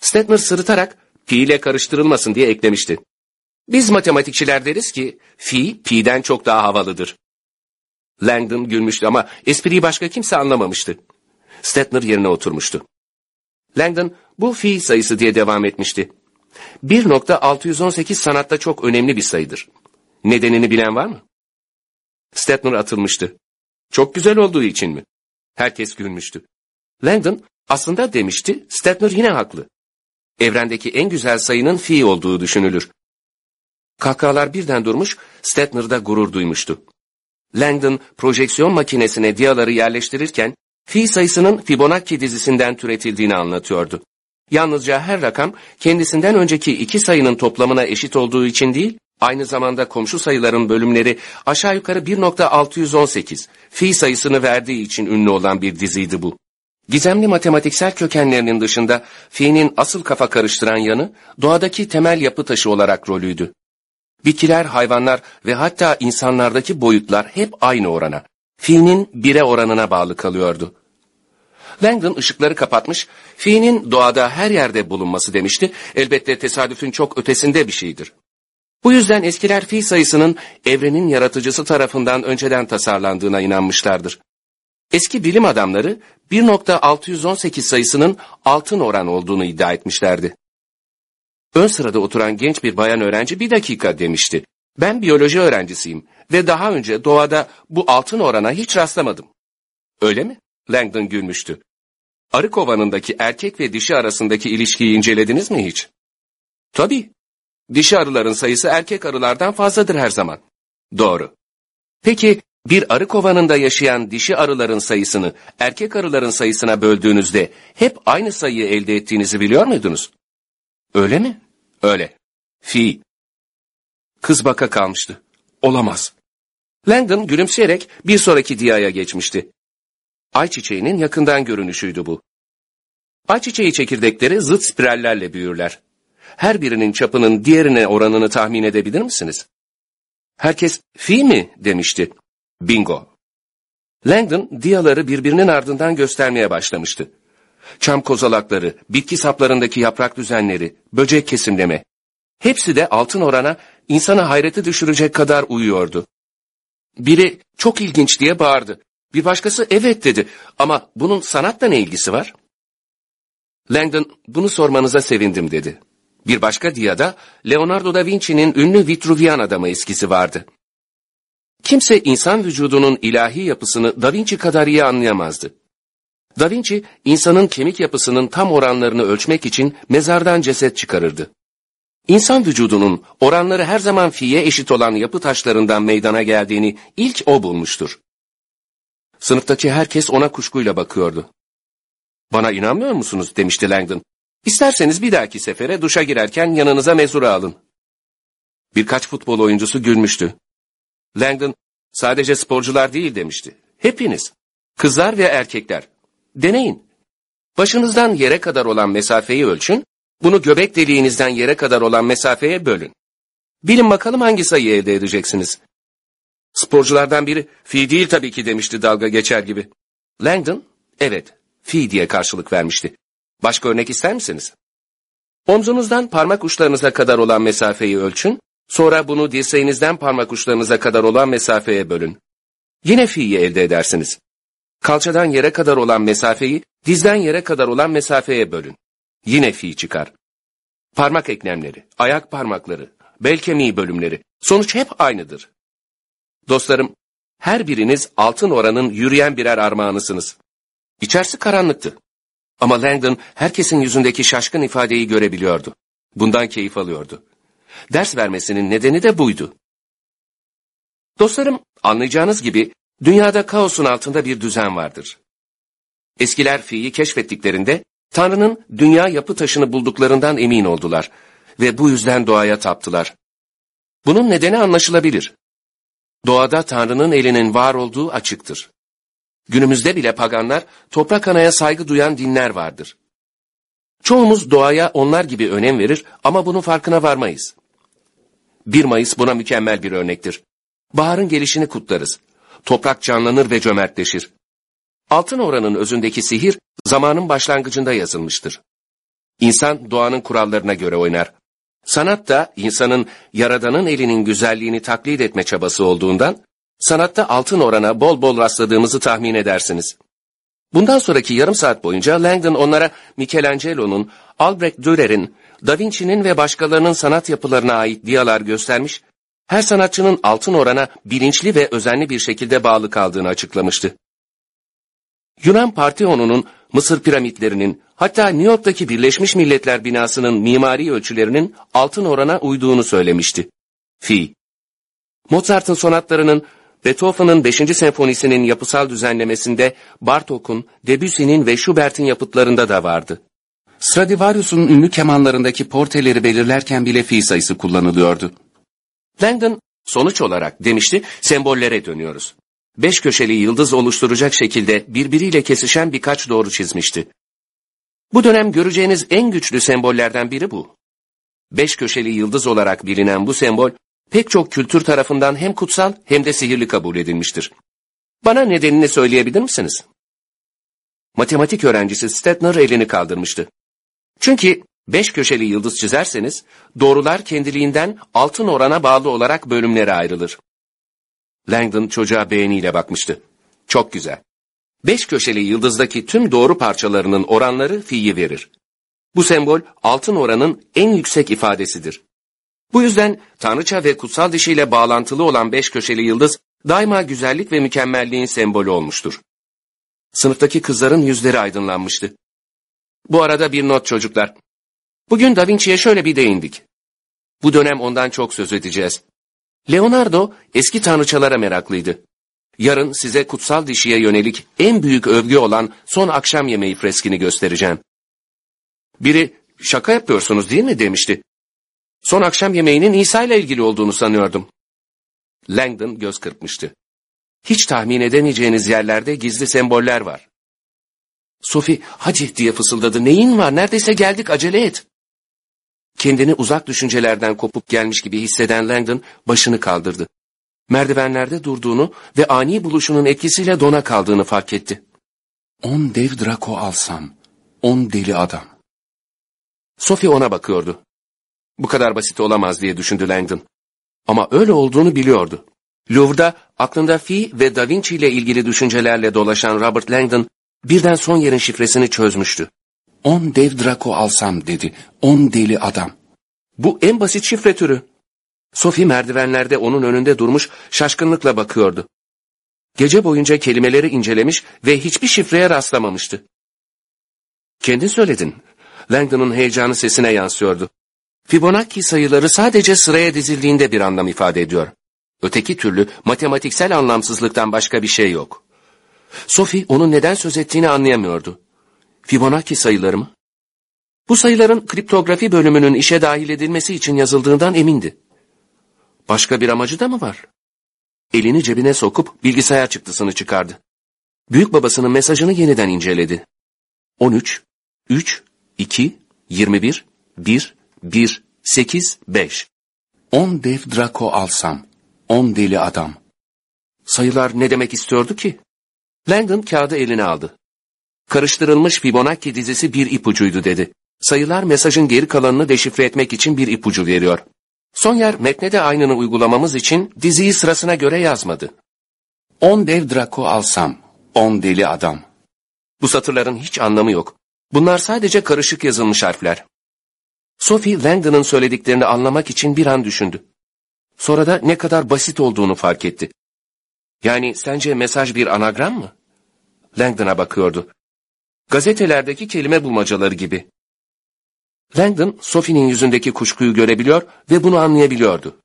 Stetner sırıtarak pi ile karıştırılmasın diye eklemişti. Biz matematikçiler deriz ki fi pi'den çok daha havalıdır. Langdon gülmüştü ama espriyi başka kimse anlamamıştı. Stetner yerine oturmuştu. Langdon bu fi sayısı diye devam etmişti. 1.618 sanatta çok önemli bir sayıdır. Nedenini bilen var mı? Stetner atılmıştı. Çok güzel olduğu için mi? Herkes gülmüştü. Langdon aslında demişti, Stetner yine haklı. Evrendeki en güzel sayının fi olduğu düşünülür. Kahkahalar birden durmuş, Stetner da gurur duymuştu. Langdon projeksiyon makinesine diyaları yerleştirirken fi sayısının Fibonacci dizisinden türetildiğini anlatıyordu. Yalnızca her rakam kendisinden önceki iki sayının toplamına eşit olduğu için değil, aynı zamanda komşu sayıların bölümleri aşağı yukarı 1.618 fi sayısını verdiği için ünlü olan bir diziydi bu. Gizemli matematiksel kökenlerinin dışında fi'nin asıl kafa karıştıran yanı doğadaki temel yapı taşı olarak rolüydü. Bitkiler, hayvanlar ve hatta insanlardaki boyutlar hep aynı orana, fi'nin bire oranına bağlı kalıyordu. Langdon ışıkları kapatmış, fi'nin doğada her yerde bulunması demişti, elbette tesadüfün çok ötesinde bir şeydir. Bu yüzden eskiler fi sayısının evrenin yaratıcısı tarafından önceden tasarlandığına inanmışlardır. Eski bilim adamları 1.618 sayısının altın oran olduğunu iddia etmişlerdi. Ön sırada oturan genç bir bayan öğrenci bir dakika demişti. Ben biyoloji öğrencisiyim ve daha önce doğada bu altın orana hiç rastlamadım. Öyle mi? Langdon gülmüştü. Arı kovanındaki erkek ve dişi arasındaki ilişkiyi incelediniz mi hiç? Tabii. Dişi arıların sayısı erkek arılardan fazladır her zaman. Doğru. Peki bir arı kovanında yaşayan dişi arıların sayısını erkek arıların sayısına böldüğünüzde hep aynı sayıyı elde ettiğinizi biliyor muydunuz? Öyle mi? Öyle. Fi. Kız baka kalmıştı. Olamaz. Langdon gülümseyerek bir sonraki diyaya geçmişti. Ayçiçeğinin yakından görünüşüydü bu. Ayçiçeği çekirdekleri zıt spirallerle büyürler. Her birinin çapının diğerine oranını tahmin edebilir misiniz? Herkes fi mi demişti. Bingo. Langdon diyaları birbirinin ardından göstermeye başlamıştı. Çam kozalakları, bitki saplarındaki yaprak düzenleri, böcek kesimleme. Hepsi de altın orana insanı hayrete düşürecek kadar uyuyordu. Biri çok ilginç diye bağırdı. Bir başkası evet dedi ama bunun sanatla ne ilgisi var? Langdon bunu sormanıza sevindim dedi. Bir başka diyada Leonardo da Vinci'nin ünlü Vitruvian adamı eskisi vardı. Kimse insan vücudunun ilahi yapısını Da Vinci kadar iyi anlayamazdı. Da Vinci, insanın kemik yapısının tam oranlarını ölçmek için mezardan ceset çıkarırdı. İnsan vücudunun oranları her zaman fiye eşit olan yapı taşlarından meydana geldiğini ilk o bulmuştur. Sınıftaki herkes ona kuşkuyla bakıyordu. Bana inanmıyor musunuz demişti Langdon. İsterseniz bir dahaki sefere duşa girerken yanınıza mezura alın. Birkaç futbol oyuncusu gülmüştü. Langdon, sadece sporcular değil demişti. Hepiniz. Kızlar ve erkekler. Deneyin. Başınızdan yere kadar olan mesafeyi ölçün, bunu göbek deliğinizden yere kadar olan mesafeye bölün. Bilin bakalım hangi sayıyı elde edeceksiniz. Sporculardan biri, fi değil tabii ki demişti dalga geçer gibi. Langdon, evet, fi diye karşılık vermişti. Başka örnek ister misiniz? Omzunuzdan parmak uçlarınıza kadar olan mesafeyi ölçün, sonra bunu dirseğinizden parmak uçlarınıza kadar olan mesafeye bölün. Yine fi'yi elde edersiniz. Kalçadan yere kadar olan mesafeyi dizden yere kadar olan mesafeye bölün. Yine fi çıkar. Parmak eklemleri, ayak parmakları, bel kemiği bölümleri, sonuç hep aynıdır. Dostlarım, her biriniz altın oranın yürüyen birer armağanısınız. İçerisi karanlıktı. Ama Langdon herkesin yüzündeki şaşkın ifadeyi görebiliyordu. Bundan keyif alıyordu. Ders vermesinin nedeni de buydu. Dostlarım, anlayacağınız gibi dünyada kaosun altında bir düzen vardır. Eskiler fi'yi keşfettiklerinde Tanrı'nın dünya yapı taşını bulduklarından emin oldular ve bu yüzden doğaya taptılar. Bunun nedeni anlaşılabilir. Doğada Tanrı'nın elinin var olduğu açıktır. Günümüzde bile paganlar toprak anaya saygı duyan dinler vardır. Çoğumuz doğaya onlar gibi önem verir ama bunun farkına varmayız. 1 Mayıs buna mükemmel bir örnektir. Baharın gelişini kutlarız. Toprak canlanır ve cömertleşir. Altın oranın özündeki sihir zamanın başlangıcında yazılmıştır. İnsan doğanın kurallarına göre oynar. Sanat da insanın yaradanın elinin güzelliğini taklit etme çabası olduğundan sanatta altın orana bol bol rastladığımızı tahmin edersiniz. Bundan sonraki yarım saat boyunca Langdon onlara Michelangelo'nun, Albrecht Dürer'in, Da Vinci'nin ve başkalarının sanat yapılarına ait diyalar göstermiş, her sanatçının altın orana bilinçli ve özenli bir şekilde bağlı kaldığını açıklamıştı. Yunan Partheon'unun, Mısır piramitlerinin, hatta New York'taki Birleşmiş Milletler binasının mimari ölçülerinin altın orana uyduğunu söylemişti. Fi. Mozart'ın sonatlarının Beethoven'ın 5. senfonisinin yapısal düzenlemesinde Bartok'un, Debussy'nin ve Schubert'in yapıtlarında da vardı. Stradivarius'un ünlü kemanlarındaki porteleri belirlerken bile fi sayısı kullanılıyordu. Langdon, sonuç olarak demişti, sembollere dönüyoruz. Beş köşeli yıldız oluşturacak şekilde birbiriyle kesişen birkaç doğru çizmişti. Bu dönem göreceğiniz en güçlü sembollerden biri bu. Beş köşeli yıldız olarak bilinen bu sembol, pek çok kültür tarafından hem kutsal hem de sihirli kabul edilmiştir. Bana nedenini söyleyebilir misiniz? Matematik öğrencisi Stetner elini kaldırmıştı. Çünkü beş köşeli yıldız çizerseniz, doğrular kendiliğinden altın orana bağlı olarak bölümlere ayrılır. Langdon çocuğa beğeniyle bakmıştı. Çok güzel. Beş köşeli yıldızdaki tüm doğru parçalarının oranları fi'yi verir. Bu sembol altın oranın en yüksek ifadesidir. Bu yüzden tanrıça ve kutsal dişiyle bağlantılı olan beş köşeli yıldız daima güzellik ve mükemmelliğin sembolü olmuştur. Sınıftaki kızların yüzleri aydınlanmıştı. Bu arada bir not çocuklar. Bugün Da Vinci'ye şöyle bir değindik. Bu dönem ondan çok söz edeceğiz. Leonardo eski tanrıçalara meraklıydı. Yarın size kutsal dişiye yönelik en büyük övgü olan son akşam yemeği freskini göstereceğim. Biri şaka yapıyorsunuz değil mi demişti. Son akşam yemeğinin İsa ile ilgili olduğunu sanıyordum. Langdon göz kırpmıştı. Hiç tahmin edemeyeceğiniz yerlerde gizli semboller var. Sophie hadi diye fısıldadı. Neyin var neredeyse geldik acele et. Kendini uzak düşüncelerden kopup gelmiş gibi hisseden Langdon başını kaldırdı. Merdivenlerde durduğunu ve ani buluşunun etkisiyle dona kaldığını fark etti. On dev Draco alsam, on deli adam. Sophie ona bakıyordu. Bu kadar basit olamaz diye düşündü Langdon. Ama öyle olduğunu biliyordu. Louvre'da aklında Fi ve Da Vinci ile ilgili düşüncelerle dolaşan Robert Langdon birden son yerin şifresini çözmüştü. On dev Draco alsam dedi. On deli adam. Bu en basit şifre türü. Sophie merdivenlerde onun önünde durmuş şaşkınlıkla bakıyordu. Gece boyunca kelimeleri incelemiş ve hiçbir şifreye rastlamamıştı. Kendin söyledin. Langdon'un heyecanı sesine yansıyordu. Fibonacci sayıları sadece sıraya dizildiğinde bir anlam ifade ediyor. Öteki türlü matematiksel anlamsızlıktan başka bir şey yok. Sophie onun neden söz ettiğini anlayamıyordu. Fibonacci sayıları mı? Bu sayıların kriptografi bölümünün işe dahil edilmesi için yazıldığından emindi. Başka bir amacı da mı var? Elini cebine sokup bilgisayar çıktısını çıkardı. Büyük babasının mesajını yeniden inceledi. 13, 3, 2, 21, 1, 1, 8, 5. 10 dev Draco alsam, 10 deli adam. Sayılar ne demek istiyordu ki? Langdon kağıdı eline aldı. Karıştırılmış Fibonacci dizisi bir ipucuydu dedi. Sayılar mesajın geri kalanını deşifre etmek için bir ipucu veriyor. Sonyer metne de aynını uygulamamız için diziyi sırasına göre yazmadı. 10 dev Draco alsam, 10 deli adam. Bu satırların hiç anlamı yok. Bunlar sadece karışık yazılmış harfler. Sophie Langdon'ın söylediklerini anlamak için bir an düşündü. Sonra da ne kadar basit olduğunu fark etti. Yani sence mesaj bir anagram mı? Langdon'a bakıyordu. Gazetelerdeki kelime bulmacaları gibi. Langdon, Sophie'nin yüzündeki kuşkuyu görebiliyor ve bunu anlayabiliyordu.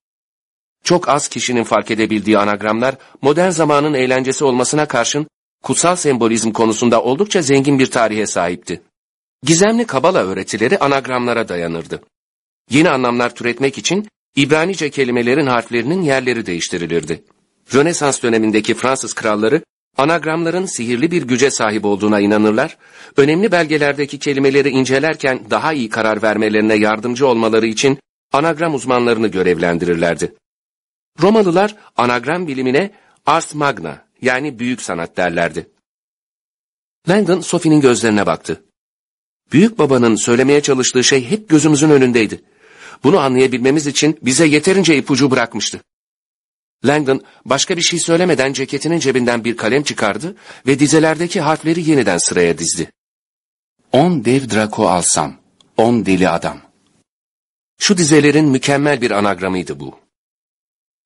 Çok az kişinin fark edebildiği anagramlar, modern zamanın eğlencesi olmasına karşın, kutsal sembolizm konusunda oldukça zengin bir tarihe sahipti. Gizemli Kabala öğretileri anagramlara dayanırdı. Yeni anlamlar türetmek için İbranice kelimelerin harflerinin yerleri değiştirilirdi. Rönesans dönemindeki Fransız kralları anagramların sihirli bir güce sahip olduğuna inanırlar, önemli belgelerdeki kelimeleri incelerken daha iyi karar vermelerine yardımcı olmaları için anagram uzmanlarını görevlendirirlerdi. Romalılar anagram bilimine ars magna yani büyük sanat derlerdi. Langdon Sophie'nin gözlerine baktı. Büyük babanın söylemeye çalıştığı şey hep gözümüzün önündeydi. Bunu anlayabilmemiz için bize yeterince ipucu bırakmıştı. Langdon başka bir şey söylemeden ceketinin cebinden bir kalem çıkardı ve dizelerdeki harfleri yeniden sıraya dizdi. On dev Draco alsam, on deli adam. Şu dizelerin mükemmel bir anagramıydı bu.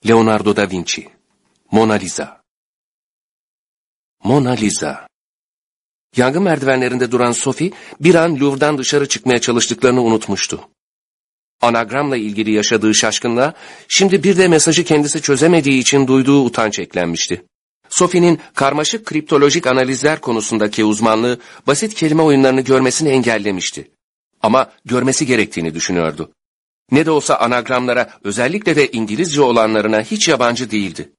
Leonardo da Vinci, Mona Lisa. Mona Lisa. Yangın merdivenlerinde duran Sophie bir an Louvre'dan dışarı çıkmaya çalıştıklarını unutmuştu. Anagramla ilgili yaşadığı şaşkınlığa şimdi bir de mesajı kendisi çözemediği için duyduğu utanç eklenmişti. Sophie'nin karmaşık kriptolojik analizler konusundaki uzmanlığı basit kelime oyunlarını görmesini engellemişti. Ama görmesi gerektiğini düşünüyordu. Ne de olsa anagramlara özellikle de İngilizce olanlarına hiç yabancı değildi.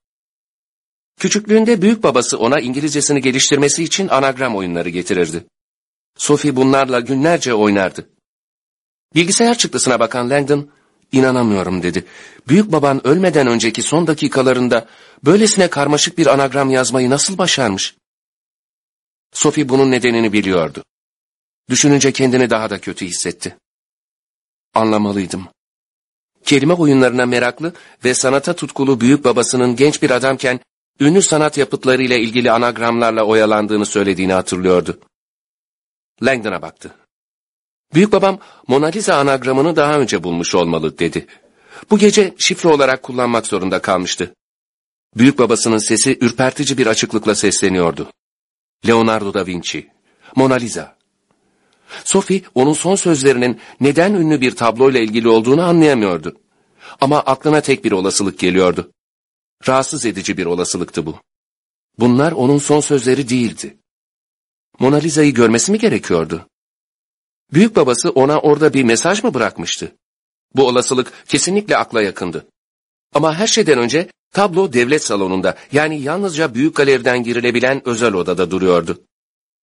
Küçüklüğünde büyük babası ona İngilizcesini geliştirmesi için anagram oyunları getirirdi. Sophie bunlarla günlerce oynardı. Bilgisayar çıktısına bakan Langdon, inanamıyorum dedi. Büyük baban ölmeden önceki son dakikalarında böylesine karmaşık bir anagram yazmayı nasıl başarmış? Sophie bunun nedenini biliyordu. Düşününce kendini daha da kötü hissetti. Anlamalıydım. Kelime oyunlarına meraklı ve sanata tutkulu büyük babasının genç bir adamken ünlü sanat yapıtlarıyla ilgili anagramlarla oyalandığını söylediğini hatırlıyordu. Langdon'a baktı. Büyük babam Mona Lisa anagramını daha önce bulmuş olmalı dedi. Bu gece şifre olarak kullanmak zorunda kalmıştı. Büyük babasının sesi ürpertici bir açıklıkla sesleniyordu. Leonardo da Vinci, Mona Lisa. Sophie onun son sözlerinin neden ünlü bir tabloyla ilgili olduğunu anlayamıyordu. Ama aklına tek bir olasılık geliyordu. Rahatsız edici bir olasılıktı bu. Bunlar onun son sözleri değildi. Mona Lisa'yı görmesi mi gerekiyordu? Büyük babası ona orada bir mesaj mı bırakmıştı? Bu olasılık kesinlikle akla yakındı. Ama her şeyden önce tablo devlet salonunda yani yalnızca büyük galeriden girilebilen özel odada duruyordu.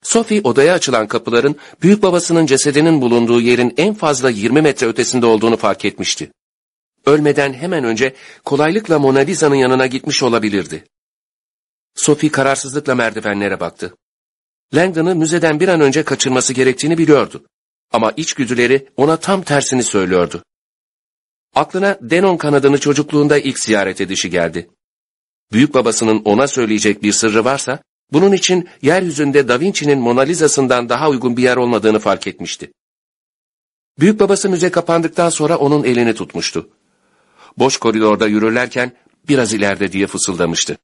Sophie odaya açılan kapıların büyük babasının cesedinin bulunduğu yerin en fazla 20 metre ötesinde olduğunu fark etmişti. Ölmeden hemen önce kolaylıkla Mona Lisa'nın yanına gitmiş olabilirdi. Sophie kararsızlıkla merdivenlere baktı. Langdon'ı müzeden bir an önce kaçırması gerektiğini biliyordu. Ama içgüdüleri ona tam tersini söylüyordu. Aklına Denon kanadını çocukluğunda ilk ziyaret edişi geldi. Büyük babasının ona söyleyecek bir sırrı varsa, bunun için yeryüzünde Da Vinci'nin Mona Lisa'sından daha uygun bir yer olmadığını fark etmişti. Büyük babası müze kapandıktan sonra onun elini tutmuştu. Boş koridorda yürürlerken biraz ileride diye fısıldamıştı.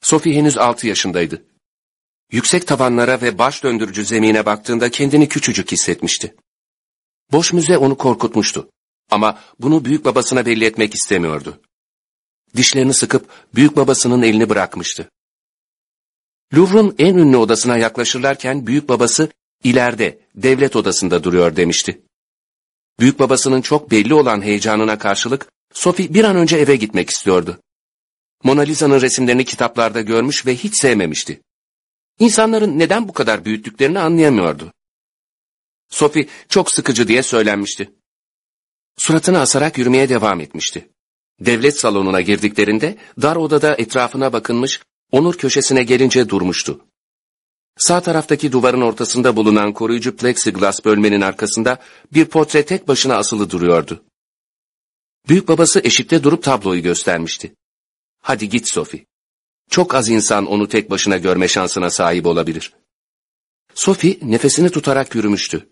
Sophie henüz altı yaşındaydı. Yüksek tavanlara ve baş döndürücü zemine baktığında kendini küçücük hissetmişti. Boş müze onu korkutmuştu. Ama bunu büyük babasına belli etmek istemiyordu. Dişlerini sıkıp büyük babasının elini bırakmıştı. Louvre'un en ünlü odasına yaklaşırlarken büyük babası ileride devlet odasında duruyor demişti. Büyük babasının çok belli olan heyecanına karşılık Sophie bir an önce eve gitmek istiyordu. Mona Lisa'nın resimlerini kitaplarda görmüş ve hiç sevmemişti. İnsanların neden bu kadar büyüttüklerini anlayamıyordu. Sophie çok sıkıcı diye söylenmişti. Suratını asarak yürümeye devam etmişti. Devlet salonuna girdiklerinde dar odada etrafına bakınmış, onur köşesine gelince durmuştu. Sağ taraftaki duvarın ortasında bulunan koruyucu plexiglas bölmenin arkasında bir portre tek başına asılı duruyordu. Büyük babası eşikte durup tabloyu göstermişti. Hadi git Sophie. Çok az insan onu tek başına görme şansına sahip olabilir. Sophie nefesini tutarak yürümüştü.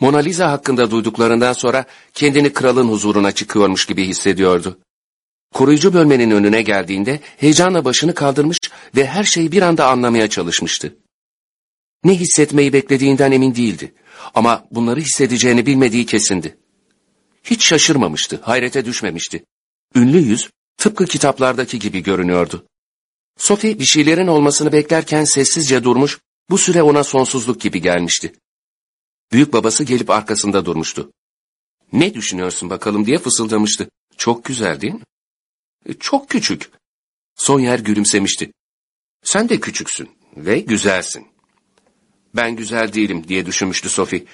Mona Lisa hakkında duyduklarından sonra kendini kralın huzuruna çıkıyormuş gibi hissediyordu. Koruyucu bölmenin önüne geldiğinde heyecanla başını kaldırmış ve her şeyi bir anda anlamaya çalışmıştı. Ne hissetmeyi beklediğinden emin değildi ama bunları hissedeceğini bilmediği kesindi. Hiç şaşırmamıştı, hayrete düşmemişti. Ünlü yüz tıpkı kitaplardaki gibi görünüyordu. Sophie bir şeylerin olmasını beklerken sessizce durmuş, bu süre ona sonsuzluk gibi gelmişti. Büyük babası gelip arkasında durmuştu. Ne düşünüyorsun bakalım diye fısıldamıştı. Çok güzel değil mi? E, çok küçük. Sonyer gülümsemişti. Sen de küçüksün ve güzelsin. Ben güzel değilim diye düşünmüştü Sophie.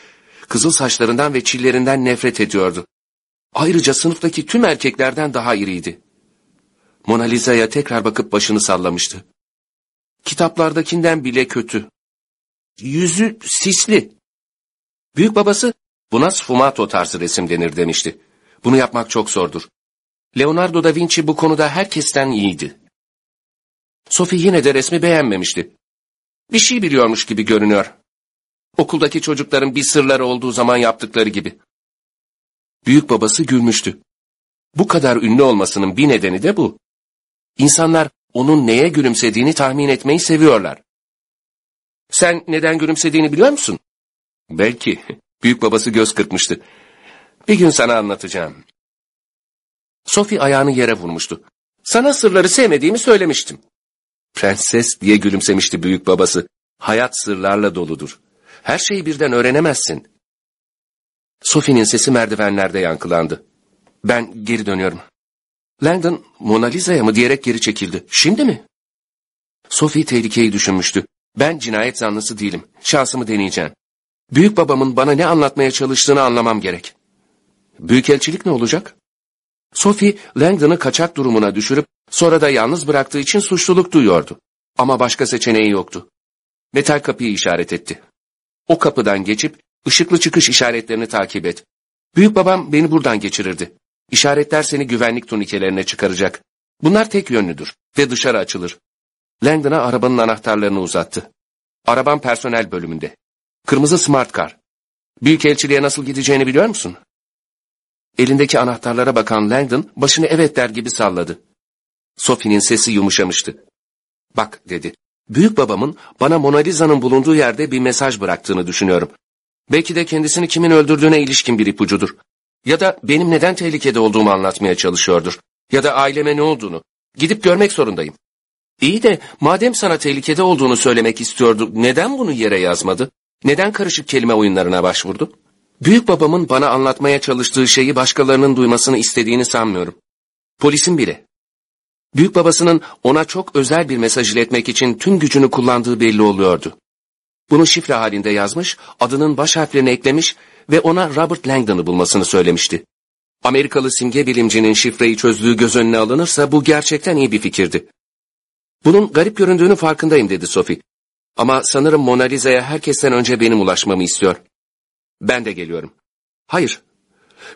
Kızıl saçlarından ve çillerinden nefret ediyordu. Ayrıca sınıftaki tüm erkeklerden daha iriydi. Mona Lisa'ya tekrar bakıp başını sallamıştı. Kitaplardakinden bile kötü. Yüzü sisli. Büyük babası buna sfumato tarzı resim denir demişti. Bunu yapmak çok zordur. Leonardo da Vinci bu konuda herkesten iyiydi. Sophie yine de resmi beğenmemişti. Bir şey biliyormuş gibi görünüyor. Okuldaki çocukların bir sırları olduğu zaman yaptıkları gibi. Büyük babası gülmüştü. Bu kadar ünlü olmasının bir nedeni de bu. İnsanlar onun neye gülümsediğini tahmin etmeyi seviyorlar. Sen neden gülümsediğini biliyor musun? Belki. Büyük babası göz kırpmıştı. Bir gün sana anlatacağım. Sophie ayağını yere vurmuştu. Sana sırları sevmediğimi söylemiştim. Prenses diye gülümsemişti büyük babası. Hayat sırlarla doludur. Her şeyi birden öğrenemezsin. Sophie'nin sesi merdivenlerde yankılandı. Ben geri dönüyorum. Langdon, Mona Lisa'ya mı diyerek geri çekildi. Şimdi mi? Sophie tehlikeyi düşünmüştü. Ben cinayet zanlısı değilim. Şansımı deneyeceğim. Büyük babamın bana ne anlatmaya çalıştığını anlamam gerek. Büyükelçilik ne olacak? Sophie, Langdon'ı kaçak durumuna düşürüp sonra da yalnız bıraktığı için suçluluk duyuyordu. Ama başka seçeneği yoktu. Metal kapıyı işaret etti. O kapıdan geçip ışıklı çıkış işaretlerini takip et. Büyük babam beni buradan geçirirdi. İşaretler seni güvenlik turnikelerine çıkaracak. Bunlar tek yönlüdür ve dışarı açılır. Langdon'a arabanın anahtarlarını uzattı. Araban personel bölümünde. Kırmızı smart car. Büyükelçiliğe nasıl gideceğini biliyor musun? Elindeki anahtarlara bakan Langdon başını evet der gibi salladı. Sophie'nin sesi yumuşamıştı. Bak dedi. Büyük babamın bana Mona Lisa'nın bulunduğu yerde bir mesaj bıraktığını düşünüyorum. Belki de kendisini kimin öldürdüğüne ilişkin bir ipucudur. Ya da benim neden tehlikede olduğumu anlatmaya çalışıyordur. Ya da aileme ne olduğunu. Gidip görmek zorundayım. İyi de madem sana tehlikede olduğunu söylemek istiyordu, neden bunu yere yazmadı? Neden karışık kelime oyunlarına başvurdu? Büyük babamın bana anlatmaya çalıştığı şeyi başkalarının duymasını istediğini sanmıyorum. Polisin bile. Büyük babasının ona çok özel bir mesaj iletmek için tüm gücünü kullandığı belli oluyordu. Bunu şifre halinde yazmış, adının baş harflerini eklemiş ve ona Robert Langdon'ı bulmasını söylemişti. Amerikalı simge bilimcinin şifreyi çözdüğü göz önüne alınırsa bu gerçekten iyi bir fikirdi. Bunun garip göründüğünü farkındayım dedi Sophie. Ama sanırım Mona Lisa'ya herkesten önce benim ulaşmamı istiyor. Ben de geliyorum. Hayır.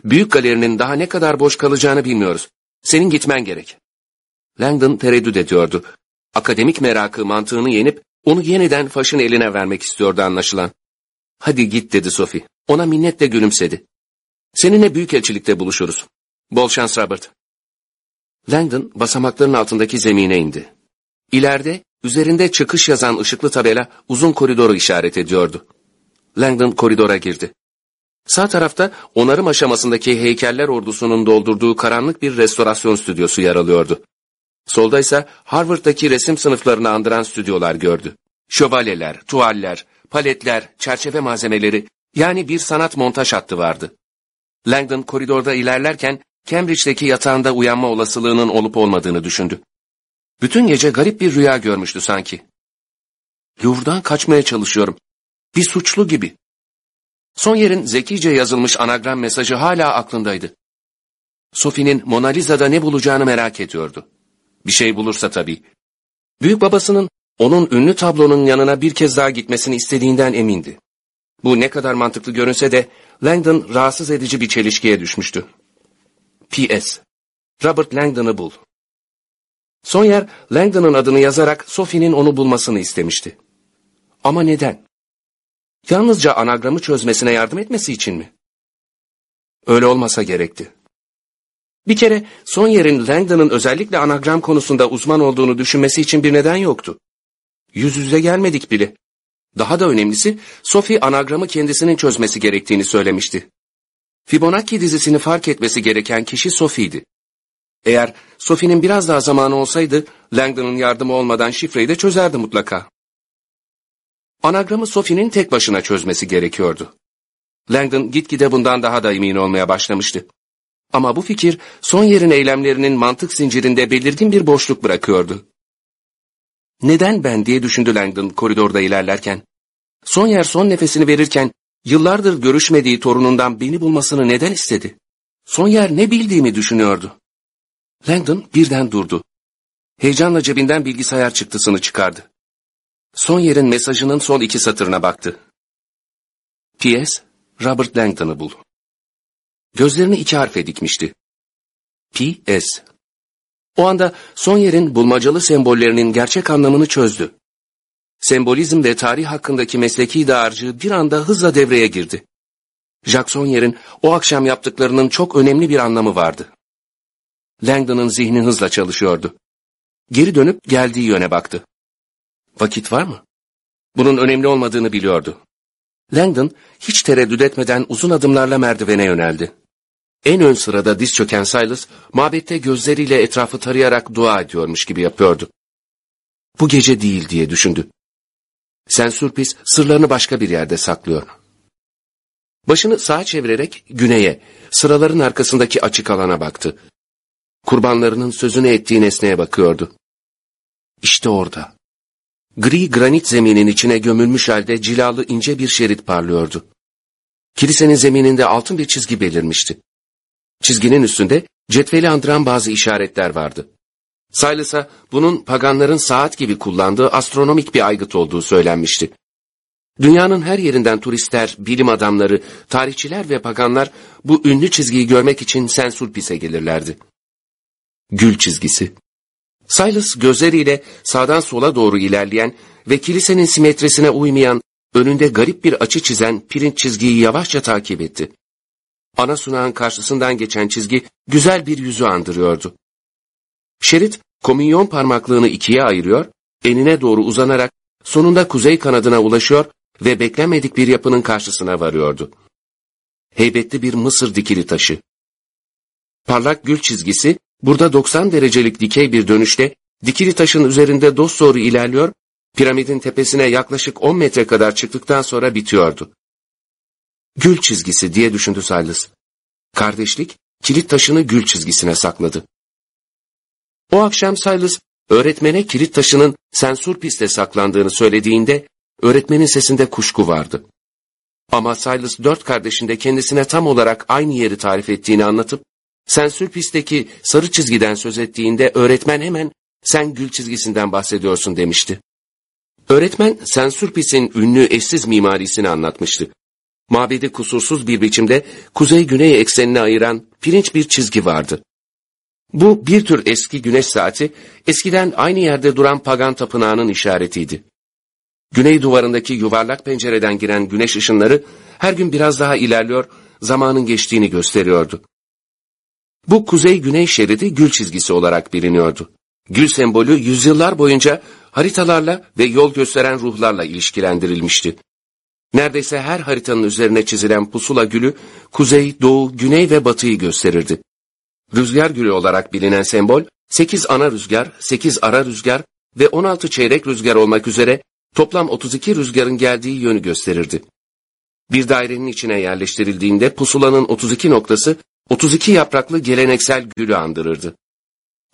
Büyük galerinin daha ne kadar boş kalacağını bilmiyoruz. Senin gitmen gerek. Langdon tereddüt ediyordu. Akademik merakı mantığını yenip onu yeniden Faş'ın eline vermek istiyordu anlaşılan. Hadi git dedi Sophie. Ona minnetle gülümsedi. Seninle büyükelçilikte buluşuruz. Bol şans Robert. Langdon basamakların altındaki zemine indi. İleride üzerinde çıkış yazan ışıklı tabela uzun koridoru işaret ediyordu. Langdon koridora girdi. Sağ tarafta onarım aşamasındaki heykeller ordusunun doldurduğu karanlık bir restorasyon stüdyosu yer alıyordu. Solda ise Harvard'daki resim sınıflarını andıran stüdyolar gördü. Şövalyeler, tuvaller, paletler, çerçeve malzemeleri yani bir sanat montaj hattı vardı. Langdon koridorda ilerlerken Cambridge'deki yatağında uyanma olasılığının olup olmadığını düşündü. Bütün gece garip bir rüya görmüştü sanki. Louvre'dan kaçmaya çalışıyorum. Bir suçlu gibi. Son yerin zekice yazılmış anagram mesajı hala aklındaydı. Sophie'nin Mona Lisa'da ne bulacağını merak ediyordu. Bir şey bulursa tabii. Büyük babasının onun ünlü tablonun yanına bir kez daha gitmesini istediğinden emindi. Bu ne kadar mantıklı görünse de Langdon rahatsız edici bir çelişkiye düşmüştü. P.S. Robert Langdon'ı bul. Sawyer, Langdon'ın adını yazarak Sophie'nin onu bulmasını istemişti. Ama neden? Yalnızca anagramı çözmesine yardım etmesi için mi? Öyle olmasa gerekti. Bir kere Sawyer'in Langdon'ın özellikle anagram konusunda uzman olduğunu düşünmesi için bir neden yoktu. Yüz yüze gelmedik bile. Daha da önemlisi Sophie anagramı kendisinin çözmesi gerektiğini söylemişti. Fibonacci dizisini fark etmesi gereken kişi Sophie'di. Eğer Sophie'nin biraz daha zamanı olsaydı Langdon'ın yardımı olmadan şifreyi de çözerdi mutlaka. Anagramı Sophie'nin tek başına çözmesi gerekiyordu. Langdon gitgide bundan daha da emin olmaya başlamıştı. Ama bu fikir son yerin eylemlerinin mantık zincirinde belirgin bir boşluk bırakıyordu. Neden ben diye düşündü Langdon koridorda ilerlerken. Son yer son nefesini verirken yıllardır görüşmediği torunundan beni bulmasını neden istedi? Son yer ne bildiğimi düşünüyordu. Langdon birden durdu. Heyecanla cebinden bilgisayar çıktısını çıkardı. Son yerin mesajının son iki satırına baktı. P.S. Robert Langdon'ı bul. Gözlerini iki harfe dikmişti. P.S. O anda son yerin bulmacalı sembollerinin gerçek anlamını çözdü. Sembolizm ve tarih hakkındaki mesleki dağarcığı bir anda hızla devreye girdi. Jacques Sonyer'in o akşam yaptıklarının çok önemli bir anlamı vardı. Langdon'ın zihni hızla çalışıyordu. Geri dönüp geldiği yöne baktı. Vakit var mı? Bunun önemli olmadığını biliyordu. Langdon hiç tereddüt etmeden uzun adımlarla merdivene yöneldi. En ön sırada diz çöken Silas, mabette gözleriyle etrafı tarayarak dua ediyormuş gibi yapıyordu. Bu gece değil diye düşündü. Sensürpis sırlarını başka bir yerde saklıyor. Başını sağa çevirerek güneye, sıraların arkasındaki açık alana baktı. Kurbanlarının sözünü ettiği nesneye bakıyordu. İşte orada. Gri granit zeminin içine gömülmüş halde cilalı ince bir şerit parlıyordu. Kilisenin zemininde altın bir çizgi belirmişti. Çizginin üstünde cetveli andıran bazı işaretler vardı. Silas'a bunun paganların saat gibi kullandığı astronomik bir aygıt olduğu söylenmişti. Dünyanın her yerinden turistler, bilim adamları, tarihçiler ve paganlar bu ünlü çizgiyi görmek için Sensulpis'e gelirlerdi. Gül çizgisi. Silas gözleriyle sağdan sola doğru ilerleyen ve kilisenin simetrisine uymayan, önünde garip bir açı çizen pirinç çizgiyi yavaşça takip etti. Ana sunağın karşısından geçen çizgi güzel bir yüzü andırıyordu. Şerit, komünyon parmaklığını ikiye ayırıyor, enine doğru uzanarak sonunda kuzey kanadına ulaşıyor ve beklenmedik bir yapının karşısına varıyordu. Heybetli bir Mısır dikili taşı. Parlak gül çizgisi burada 90 derecelik dikey bir dönüşte dikili taşın üzerinde dosdoğru ilerliyor, piramidin tepesine yaklaşık 10 metre kadar çıktıktan sonra bitiyordu. Gül çizgisi diye düşündü Silas. Kardeşlik, kilit taşını gül çizgisine sakladı. O akşam Silas, öğretmene kilit taşının sensur piste saklandığını söylediğinde, öğretmenin sesinde kuşku vardı. Ama Silas dört kardeşinde kendisine tam olarak aynı yeri tarif ettiğini anlatıp, Sensürpis'teki sarı çizgiden söz ettiğinde öğretmen hemen sen gül çizgisinden bahsediyorsun demişti. Öğretmen Sensürpis'in ünlü eşsiz mimarisini anlatmıştı. Mabedi kusursuz bir biçimde kuzey-güney eksenini ayıran pirinç bir çizgi vardı. Bu bir tür eski güneş saati, eskiden aynı yerde duran pagan tapınağının işaretiydi. Güney duvarındaki yuvarlak pencereden giren güneş ışınları her gün biraz daha ilerliyor, zamanın geçtiğini gösteriyordu. Bu kuzey-güney şeridi gül çizgisi olarak biliniyordu. Gül sembolü yüzyıllar boyunca haritalarla ve yol gösteren ruhlarla ilişkilendirilmişti. Neredeyse her haritanın üzerine çizilen pusula gülü kuzey, doğu, güney ve batıyı gösterirdi. Rüzgar gülü olarak bilinen sembol 8 ana rüzgar, 8 ara rüzgar ve 16 çeyrek rüzgar olmak üzere toplam 32 rüzgarın geldiği yönü gösterirdi. Bir dairenin içine yerleştirildiğinde pusulanın 32 noktası 32 yapraklı geleneksel gülü andırırdı.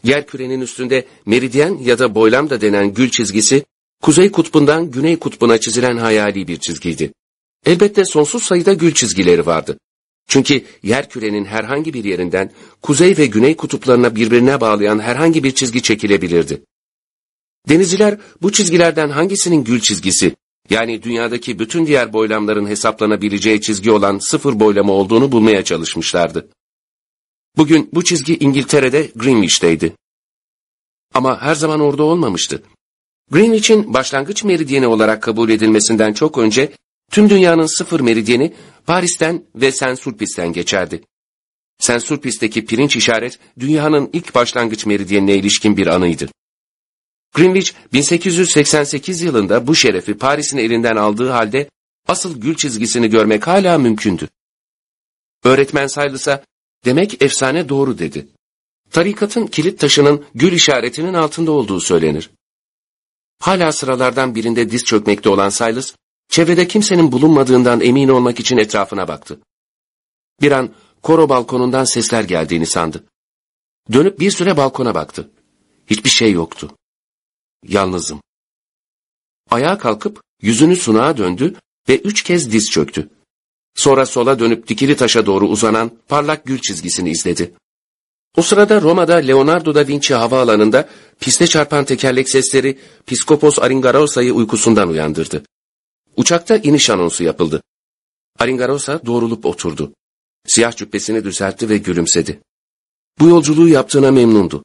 Yer kürenin üstünde meridyen ya da boylamda denen gül çizgisi, kuzey kutbundan güney kutbuna çizilen hayali bir çizgiydi. Elbette sonsuz sayıda gül çizgileri vardı. Çünkü yer kürenin herhangi bir yerinden kuzey ve güney kutuplarına birbirine bağlayan herhangi bir çizgi çekilebilirdi. Denizciler bu çizgilerden hangisinin gül çizgisi, yani dünyadaki bütün diğer boylamların hesaplanabileceği çizgi olan sıfır boylama olduğunu bulmaya çalışmışlardı. Bugün bu çizgi İngiltere'de Greenwich'teydi. Ama her zaman orada olmamıştı. Greenwich'in başlangıç meridyeni olarak kabul edilmesinden çok önce tüm dünyanın sıfır meridyeni Paris'ten ve Saint-Sulpice'den geçerdi. Saint-Sulpice'deki pirinç işaret dünyanın ilk başlangıç meridyenine ilişkin bir anıydı. Greenwich 1888 yılında bu şerefi Paris'in elinden aldığı halde asıl gül çizgisini görmek hala mümkündü. Öğretmen Silas'a demek efsane doğru dedi. Tarikatın kilit taşının gül işaretinin altında olduğu söylenir. Hala sıralardan birinde diz çökmekte olan Silas, çevrede kimsenin bulunmadığından emin olmak için etrafına baktı. Bir an koro balkonundan sesler geldiğini sandı. Dönüp bir süre balkona baktı. Hiçbir şey yoktu. Yalnızım. Ayağa kalkıp yüzünü sunağa döndü ve üç kez diz çöktü. Sonra sola dönüp dikili taşa doğru uzanan parlak gül çizgisini izledi. O sırada Roma'da Leonardo da Vinci havaalanında piste çarpan tekerlek sesleri Piskopos Aringarosa'yı uykusundan uyandırdı. Uçakta iniş anonsu yapıldı. Aringarosa doğrulup oturdu. Siyah cübbesini düzeltti ve gülümsedi. Bu yolculuğu yaptığına memnundu.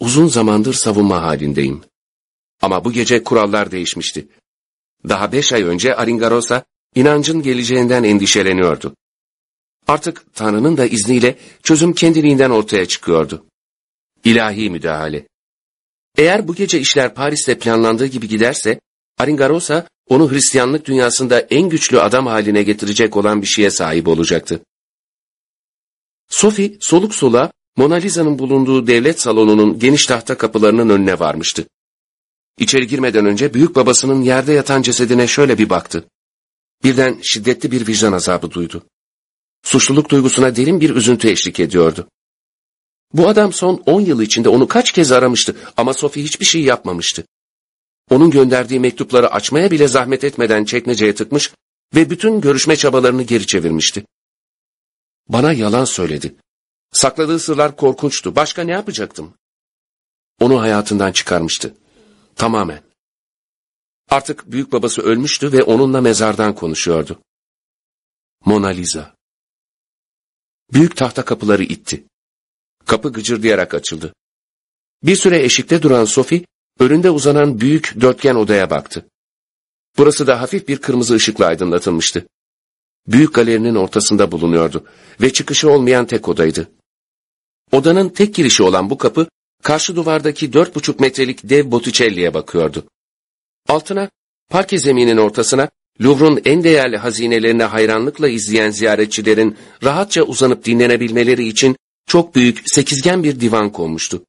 Uzun zamandır savunma halindeyim. Ama bu gece kurallar değişmişti. Daha beş ay önce Aringarosa inancın geleceğinden endişeleniyordu. Artık Tanrı'nın da izniyle çözüm kendiliğinden ortaya çıkıyordu. İlahi müdahale. Eğer bu gece işler Paris'te planlandığı gibi giderse, Aringarosa onu Hristiyanlık dünyasında en güçlü adam haline getirecek olan bir şeye sahip olacaktı. Sophie soluk soluğa Mona Lisa'nın bulunduğu devlet salonunun geniş tahta kapılarının önüne varmıştı. İçeri girmeden önce büyük babasının yerde yatan cesedine şöyle bir baktı. Birden şiddetli bir vicdan azabı duydu. Suçluluk duygusuna derin bir üzüntü eşlik ediyordu. Bu adam son on yıl içinde onu kaç kez aramıştı ama Sophie hiçbir şey yapmamıştı. Onun gönderdiği mektupları açmaya bile zahmet etmeden çekmeceye tıkmış ve bütün görüşme çabalarını geri çevirmişti. Bana yalan söyledi. Sakladığı sırlar korkunçtu. Başka ne yapacaktım? Onu hayatından çıkarmıştı. Tamamen. Artık büyük babası ölmüştü ve onunla mezardan konuşuyordu. Mona Lisa. Büyük tahta kapıları itti. Kapı gıcırdayarak açıldı. Bir süre eşikte duran Sophie, önünde uzanan büyük dörtgen odaya baktı. Burası da hafif bir kırmızı ışıkla aydınlatılmıştı. Büyük galerinin ortasında bulunuyordu ve çıkışı olmayan tek odaydı. Odanın tek girişi olan bu kapı, karşı duvardaki dört buçuk metrelik dev Botticelli'ye bakıyordu. Altına, parke zeminin ortasına, Louvre'un en değerli hazinelerine hayranlıkla izleyen ziyaretçilerin rahatça uzanıp dinlenebilmeleri için çok büyük sekizgen bir divan konmuştu.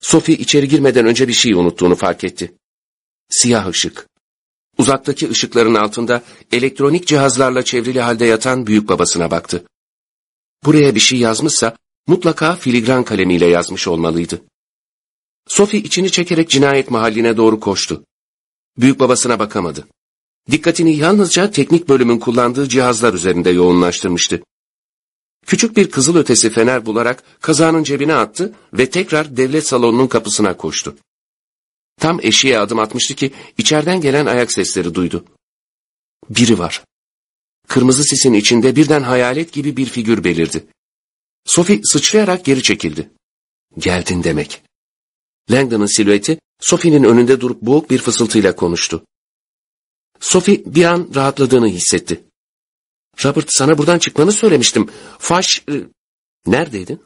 Sophie içeri girmeden önce bir şey unuttuğunu fark etti. Siyah ışık. Uzaktaki ışıkların altında elektronik cihazlarla çevrili halde yatan büyük babasına baktı. Buraya bir şey yazmışsa mutlaka filigran kalemiyle yazmış olmalıydı. Sophie içini çekerek cinayet mahalline doğru koştu. Büyük babasına bakamadı. Dikkatini yalnızca teknik bölümün kullandığı cihazlar üzerinde yoğunlaştırmıştı. Küçük bir kızıl ötesi fener bularak kazağının cebine attı ve tekrar devlet salonunun kapısına koştu. Tam eşiğe adım atmıştı ki içeriden gelen ayak sesleri duydu. Biri var. Kırmızı sisin içinde birden hayalet gibi bir figür belirdi. Sophie sıçrayarak geri çekildi. Geldin demek. Langdon'ın silüeti Sophie'nin önünde durup boğuk bir fısıltıyla konuştu. Sophie bir an rahatladığını hissetti. Robert sana buradan çıkmanı söylemiştim. Faş... E, neredeydin?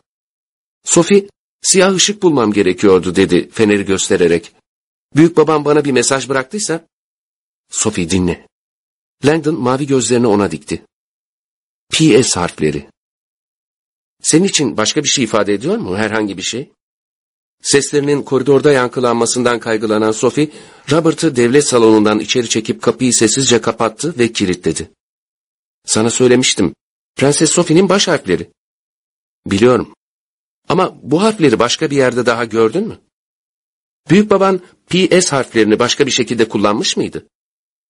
Sophie, siyah ışık bulmam gerekiyordu dedi feneri göstererek. Büyük babam bana bir mesaj bıraktıysa... Sophie dinle. Langdon mavi gözlerini ona dikti. PS harfleri. Senin için başka bir şey ifade ediyor mu? Herhangi bir şey? Seslerinin koridorda yankılanmasından kaygılanan Sophie, Robert'ı devlet salonundan içeri çekip kapıyı sessizce kapattı ve kilitledi. Sana söylemiştim. Prenses Sophie'nin baş harfleri. Biliyorum. Ama bu harfleri başka bir yerde daha gördün mü? Büyük baban PS harflerini başka bir şekilde kullanmış mıydı?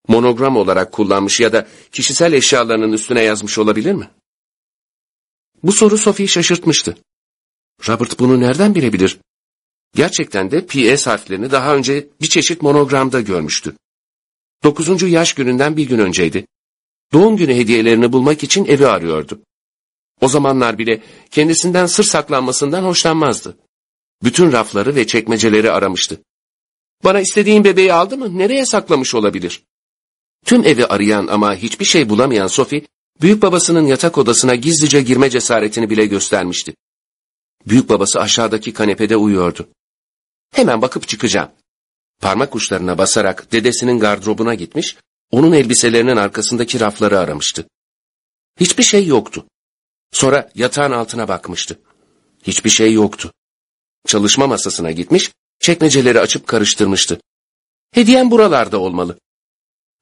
Monogram olarak kullanmış ya da kişisel eşyalarının üstüne yazmış olabilir mi? Bu soru Sophie'yi şaşırtmıştı. Robert bunu nereden bilebilir? Gerçekten de PS harflerini daha önce bir çeşit monogramda görmüştü. Dokuzuncu yaş gününden bir gün önceydi. Doğum günü hediyelerini bulmak için evi arıyordu. O zamanlar bile kendisinden sır saklanmasından hoşlanmazdı. Bütün rafları ve çekmeceleri aramıştı. Bana istediğin bebeği aldı mı? Nereye saklamış olabilir? Tüm evi arayan ama hiçbir şey bulamayan Sophie, büyük babasının yatak odasına gizlice girme cesaretini bile göstermişti. Büyük babası aşağıdaki kanepede uyuyordu. Hemen bakıp çıkacağım. Parmak uçlarına basarak dedesinin gardırobuna gitmiş, onun elbiselerinin arkasındaki rafları aramıştı. Hiçbir şey yoktu. Sonra yatağın altına bakmıştı. Hiçbir şey yoktu. Çalışma masasına gitmiş, çekmeceleri açıp karıştırmıştı. Hediyem buralarda olmalı.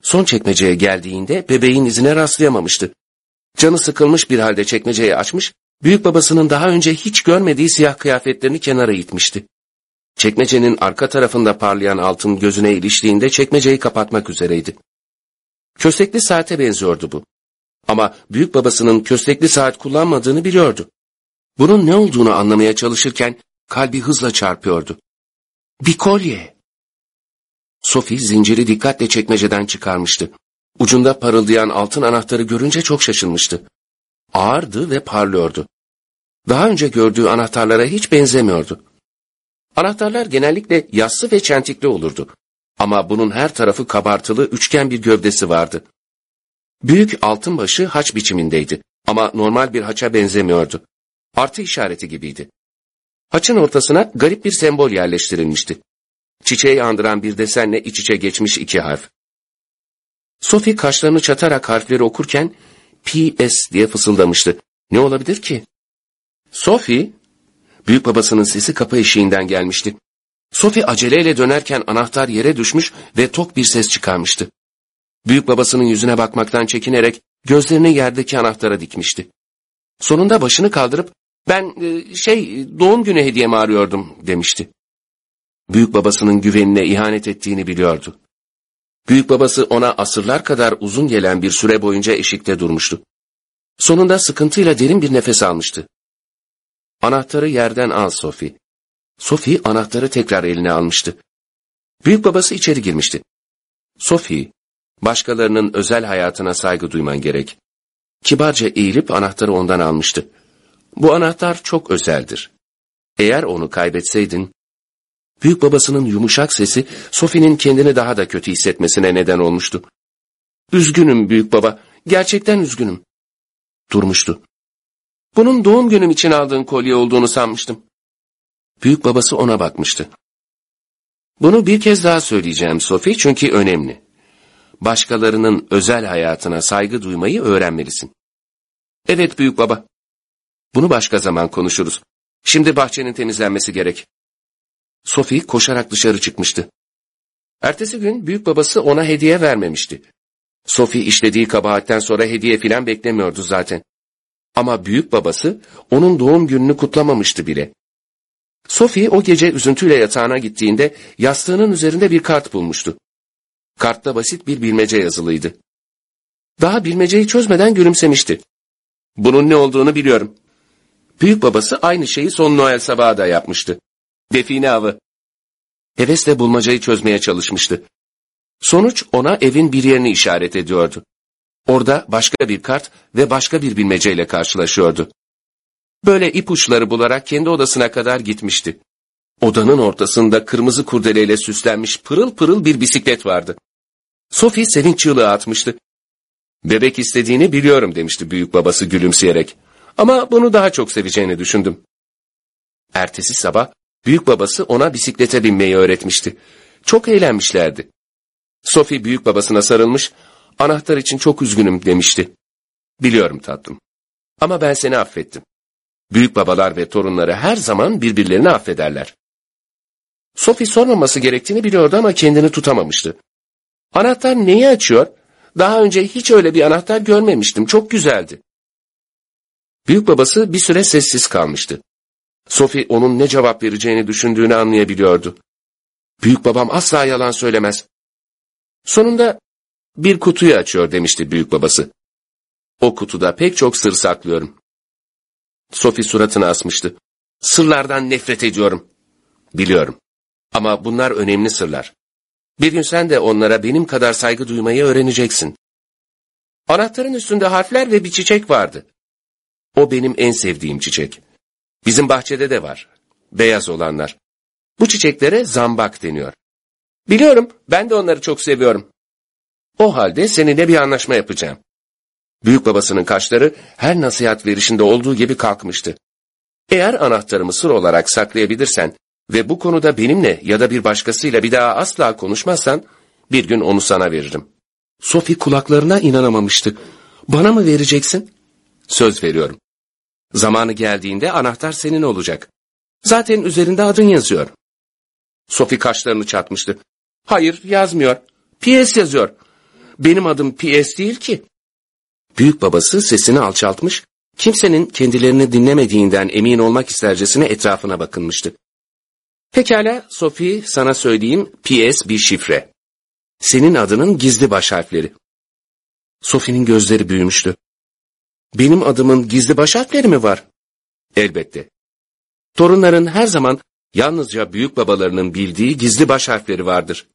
Son çekmeceye geldiğinde bebeğin izine rastlayamamıştı. Canı sıkılmış bir halde çekmeceyi açmış, büyük babasının daha önce hiç görmediği siyah kıyafetlerini kenara itmişti. Çekmecenin arka tarafında parlayan altın gözüne iliştiğinde çekmeceyi kapatmak üzereydi. Köstekli saate benziyordu bu. Ama büyük babasının köstekli saat kullanmadığını biliyordu. Bunun ne olduğunu anlamaya çalışırken kalbi hızla çarpıyordu. Bir kolye. Sophie zinciri dikkatle çekmeceden çıkarmıştı. Ucunda parıldayan altın anahtarı görünce çok şaşırmıştı. Ağırdı ve parlıyordu. Daha önce gördüğü anahtarlara hiç benzemiyordu. Anahtarlar genellikle yassı ve çentikli olurdu. Ama bunun her tarafı kabartılı üçgen bir gövdesi vardı. Büyük altın başı haç biçimindeydi ama normal bir haça benzemiyordu. Artı işareti gibiydi. Haçın ortasına garip bir sembol yerleştirilmişti. Çiçeği andıran bir desenle iç içe geçmiş iki harf. Sophie kaşlarını çatarak harfleri okurken P.S. diye fısıldamıştı. Ne olabilir ki? Sophie, büyük babasının sesi kapı eşiğinden gelmişti. Sophie aceleyle dönerken anahtar yere düşmüş ve tok bir ses çıkarmıştı. Büyük babasının yüzüne bakmaktan çekinerek gözlerini yerdeki anahtara dikmişti. Sonunda başını kaldırıp ben e, şey doğum günü hediyemi arıyordum demişti. Büyük babasının güvenine ihanet ettiğini biliyordu. Büyük babası ona asırlar kadar uzun gelen bir süre boyunca eşikte durmuştu. Sonunda sıkıntıyla derin bir nefes almıştı. Anahtarı yerden al Sophie. Sophie anahtarı tekrar eline almıştı. Büyük babası içeri girmişti. Sophie, başkalarının özel hayatına saygı duyman gerek. Kibarca eğilip anahtarı ondan almıştı. Bu anahtar çok özeldir. Eğer onu kaybetseydin, büyük babasının yumuşak sesi Sophie'nin kendini daha da kötü hissetmesine neden olmuştu. Üzgünüm büyük baba, gerçekten üzgünüm. Durmuştu. Bunun doğum günüm için aldığın kolye olduğunu sanmıştım. Büyük babası ona bakmıştı. Bunu bir kez daha söyleyeceğim Sophie çünkü önemli. Başkalarının özel hayatına saygı duymayı öğrenmelisin. Evet büyük baba. Bunu başka zaman konuşuruz. Şimdi bahçenin temizlenmesi gerek. Sophie koşarak dışarı çıkmıştı. Ertesi gün büyük babası ona hediye vermemişti. Sophie işlediği kabahatten sonra hediye filan beklemiyordu zaten. Ama büyük babası onun doğum gününü kutlamamıştı bile. Sophie o gece üzüntüyle yatağına gittiğinde yastığının üzerinde bir kart bulmuştu. Kartta basit bir bilmece yazılıydı. Daha bilmeceyi çözmeden gülümsemişti. Bunun ne olduğunu biliyorum. Büyük babası aynı şeyi son Noel sabahı da yapmıştı. Define avı. Hevesle bulmacayı çözmeye çalışmıştı. Sonuç ona evin bir yerini işaret ediyordu. Orada başka bir kart ve başka bir bilmeceyle karşılaşıyordu. Böyle ipuçları bularak kendi odasına kadar gitmişti. Odanın ortasında kırmızı kurdeleyle süslenmiş pırıl pırıl bir bisiklet vardı. Sophie sevinç çığlığı atmıştı. Bebek istediğini biliyorum demişti büyük babası gülümseyerek. Ama bunu daha çok seveceğini düşündüm. Ertesi sabah büyük babası ona bisiklete binmeyi öğretmişti. Çok eğlenmişlerdi. Sophie büyük babasına sarılmış, anahtar için çok üzgünüm demişti. Biliyorum tatlım. Ama ben seni affettim. Büyük babalar ve torunları her zaman birbirlerini affederler. Sophie sormaması gerektiğini biliyordu ama kendini tutamamıştı. Anahtar neyi açıyor? Daha önce hiç öyle bir anahtar görmemiştim. Çok güzeldi. Büyük babası bir süre sessiz kalmıştı. Sophie onun ne cevap vereceğini düşündüğünü anlayabiliyordu. Büyük babam asla yalan söylemez. Sonunda bir kutuyu açıyor demişti büyük babası. O kutuda pek çok sır saklıyorum. Sophie suratını asmıştı. Sırlardan nefret ediyorum. Biliyorum. Ama bunlar önemli sırlar. Bir gün sen de onlara benim kadar saygı duymayı öğreneceksin. Anahtarın üstünde harfler ve bir çiçek vardı. O benim en sevdiğim çiçek. Bizim bahçede de var. Beyaz olanlar. Bu çiçeklere zambak deniyor. Biliyorum, ben de onları çok seviyorum. O halde seninle bir anlaşma yapacağım. Büyük babasının kaşları her nasihat verişinde olduğu gibi kalkmıştı. Eğer anahtarımı sır olarak saklayabilirsen ve bu konuda benimle ya da bir başkasıyla bir daha asla konuşmazsan bir gün onu sana veririm. Sophie kulaklarına inanamamıştı. Bana mı vereceksin? Söz veriyorum. Zamanı geldiğinde anahtar senin olacak. Zaten üzerinde adın yazıyor. Sophie kaşlarını çatmıştı. Hayır yazmıyor. P.S. yazıyor. Benim adım P.S. değil ki. Büyük babası sesini alçaltmış, kimsenin kendilerini dinlemediğinden emin olmak istercesine etrafına bakınmıştı. Pekala Sophie sana söyleyeyim P.S. bir şifre. Senin adının gizli baş harfleri. Sophie'nin gözleri büyümüştü. Benim adımın gizli baş harfleri mi var? Elbette. Torunların her zaman yalnızca büyük babalarının bildiği gizli baş harfleri vardır.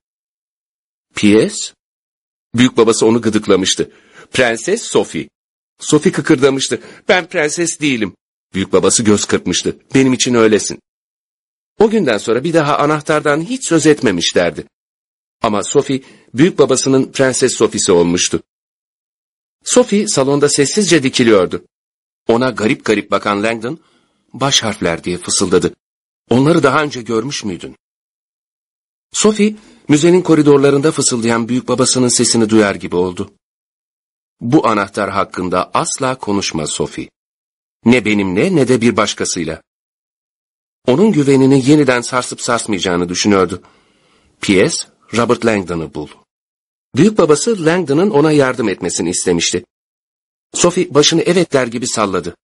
P.S. Büyük babası onu gıdıklamıştı. Prenses Sophie. Sophie kıkırdamıştı. Ben prenses değilim. Büyük babası göz kırpmıştı. Benim için öylesin. O günden sonra bir daha anahtardan hiç söz etmemişlerdi. Ama Sophie, büyük babasının Prenses Sophie'si olmuştu. Sophie salonda sessizce dikiliyordu. Ona garip garip bakan Langdon, baş harfler diye fısıldadı. Onları daha önce görmüş müydün? Sophie, müzenin koridorlarında fısıldayan büyük babasının sesini duyar gibi oldu. Bu anahtar hakkında asla konuşma Sophie. Ne benimle ne de bir başkasıyla. Onun güvenini yeniden sarsıp sarsmayacağını düşünüyordu. P.S. Robert Langdon'ı bul. Büyük babası Langdon'ın ona yardım etmesini istemişti. Sophie başını evet der gibi salladı.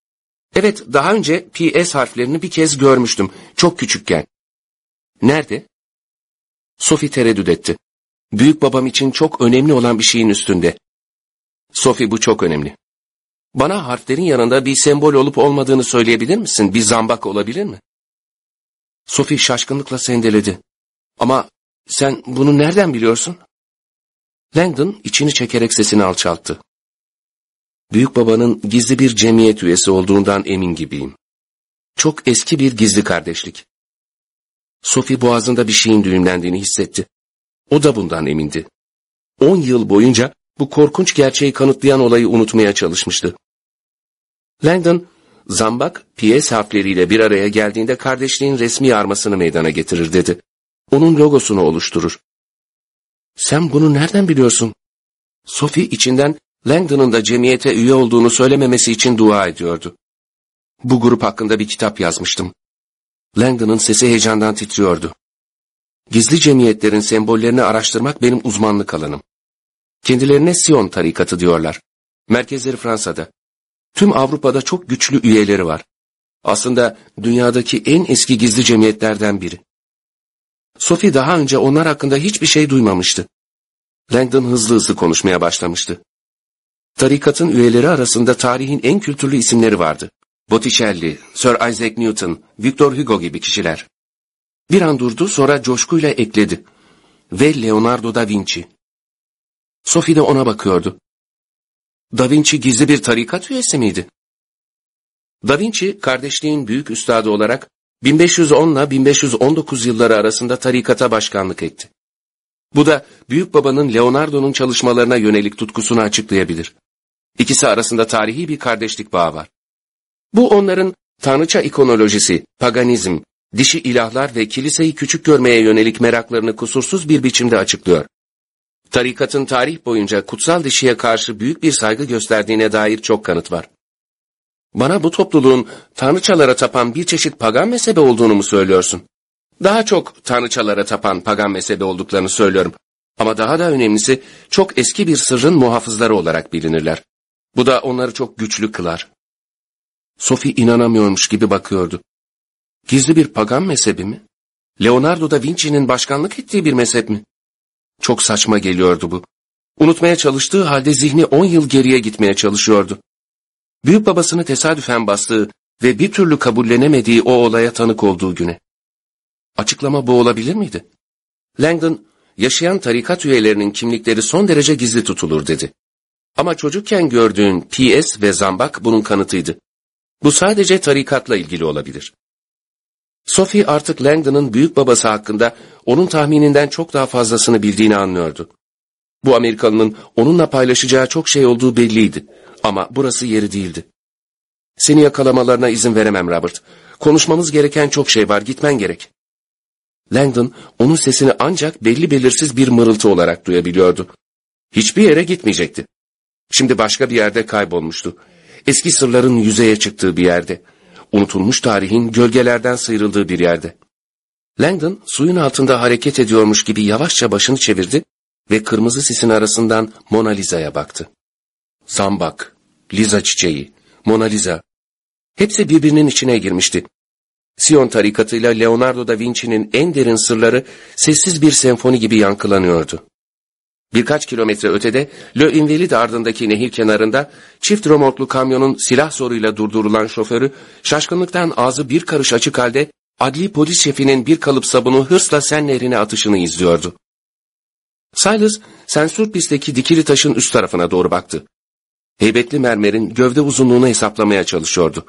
Evet, daha önce P.S. harflerini bir kez görmüştüm, çok küçükken. Nerede? Sophie tereddüt etti. Büyük babam için çok önemli olan bir şeyin üstünde. Sophie bu çok önemli. Bana harflerin yanında bir sembol olup olmadığını söyleyebilir misin? Bir zambak olabilir mi? Sophie şaşkınlıkla sendeledi. Ama sen bunu nereden biliyorsun? Langdon içini çekerek sesini alçalttı. Büyük babanın gizli bir cemiyet üyesi olduğundan emin gibiyim. Çok eski bir gizli kardeşlik. Sophie boğazında bir şeyin düğümlendiğini hissetti. O da bundan emindi. On yıl boyunca bu korkunç gerçeği kanıtlayan olayı unutmaya çalışmıştı. Langdon, zambak, PS harfleriyle bir araya geldiğinde kardeşliğin resmi armasını meydana getirir dedi. Onun logosunu oluşturur. Sen bunu nereden biliyorsun? Sophie içinden Langdon'ın da cemiyete üye olduğunu söylememesi için dua ediyordu. Bu grup hakkında bir kitap yazmıştım. Langdon'ın sesi heyecandan titriyordu. Gizli cemiyetlerin sembollerini araştırmak benim uzmanlık alanım. Kendilerine Sion tarikatı diyorlar. Merkezleri Fransa'da. Tüm Avrupa'da çok güçlü üyeleri var. Aslında dünyadaki en eski gizli cemiyetlerden biri. Sophie daha önce onlar hakkında hiçbir şey duymamıştı. Langdon hızlı hızlı konuşmaya başlamıştı. Tarikatın üyeleri arasında tarihin en kültürlü isimleri vardı. Botticelli, Sir Isaac Newton, Victor Hugo gibi kişiler. Bir an durdu sonra coşkuyla ekledi. Ve Leonardo da Vinci. Sophie de ona bakıyordu. Da Vinci gizli bir tarikat üyesi miydi? Da Vinci, kardeşliğin büyük üstadı olarak 1510 ile 1519 yılları arasında tarikata başkanlık etti. Bu da büyük babanın Leonardo'nun çalışmalarına yönelik tutkusunu açıklayabilir. İkisi arasında tarihi bir kardeşlik bağı var. Bu onların tanrıça ikonolojisi, paganizm, dişi ilahlar ve kiliseyi küçük görmeye yönelik meraklarını kusursuz bir biçimde açıklıyor. Tarikatın tarih boyunca kutsal dişiye karşı büyük bir saygı gösterdiğine dair çok kanıt var. Bana bu topluluğun tanrıçalara tapan bir çeşit pagan mezhebi olduğunu mu söylüyorsun? Daha çok tanrıçalara tapan pagan mezhebi olduklarını söylüyorum. Ama daha da önemlisi çok eski bir sırrın muhafızları olarak bilinirler. Bu da onları çok güçlü kılar. Sophie inanamıyormuş gibi bakıyordu. Gizli bir pagan mezhebi mi? Leonardo da Vinci'nin başkanlık ettiği bir mezhep mi? Çok saçma geliyordu bu. Unutmaya çalıştığı halde zihni on yıl geriye gitmeye çalışıyordu. Büyük babasını tesadüfen bastığı ve bir türlü kabullenemediği o olaya tanık olduğu güne. Açıklama bu olabilir miydi? Langdon, yaşayan tarikat üyelerinin kimlikleri son derece gizli tutulur dedi. Ama çocukken gördüğün PS ve zambak bunun kanıtıydı. Bu sadece tarikatla ilgili olabilir. Sophie artık Langdon'ın büyük babası hakkında onun tahmininden çok daha fazlasını bildiğini anlıyordu. Bu Amerikalının onunla paylaşacağı çok şey olduğu belliydi ama burası yeri değildi. Seni yakalamalarına izin veremem Robert. Konuşmamız gereken çok şey var, gitmen gerek. Langdon onun sesini ancak belli belirsiz bir mırıltı olarak duyabiliyordu. Hiçbir yere gitmeyecekti. Şimdi başka bir yerde kaybolmuştu. Eski sırların yüzeye çıktığı bir yerde. Unutulmuş tarihin gölgelerden sıyrıldığı bir yerde. Langdon suyun altında hareket ediyormuş gibi yavaşça başını çevirdi ve kırmızı sisin arasından Mona Lisa'ya baktı. Zambak, Liza çiçeği, Mona Lisa. Hepsi birbirinin içine girmişti. Sion tarikatıyla Leonardo da Vinci'nin en derin sırları sessiz bir senfoni gibi yankılanıyordu. Birkaç kilometre ötede Le Invalide ardındaki nehir kenarında çift romorklu kamyonun silah zoruyla durdurulan şoförü şaşkınlıktan ağzı bir karış açık halde adli polis şefinin bir kalıp sabunu hırsla Sen nehrine atışını izliyordu. Silas sensür pistteki dikili taşın üst tarafına doğru baktı. Heybetli mermerin gövde uzunluğunu hesaplamaya çalışıyordu.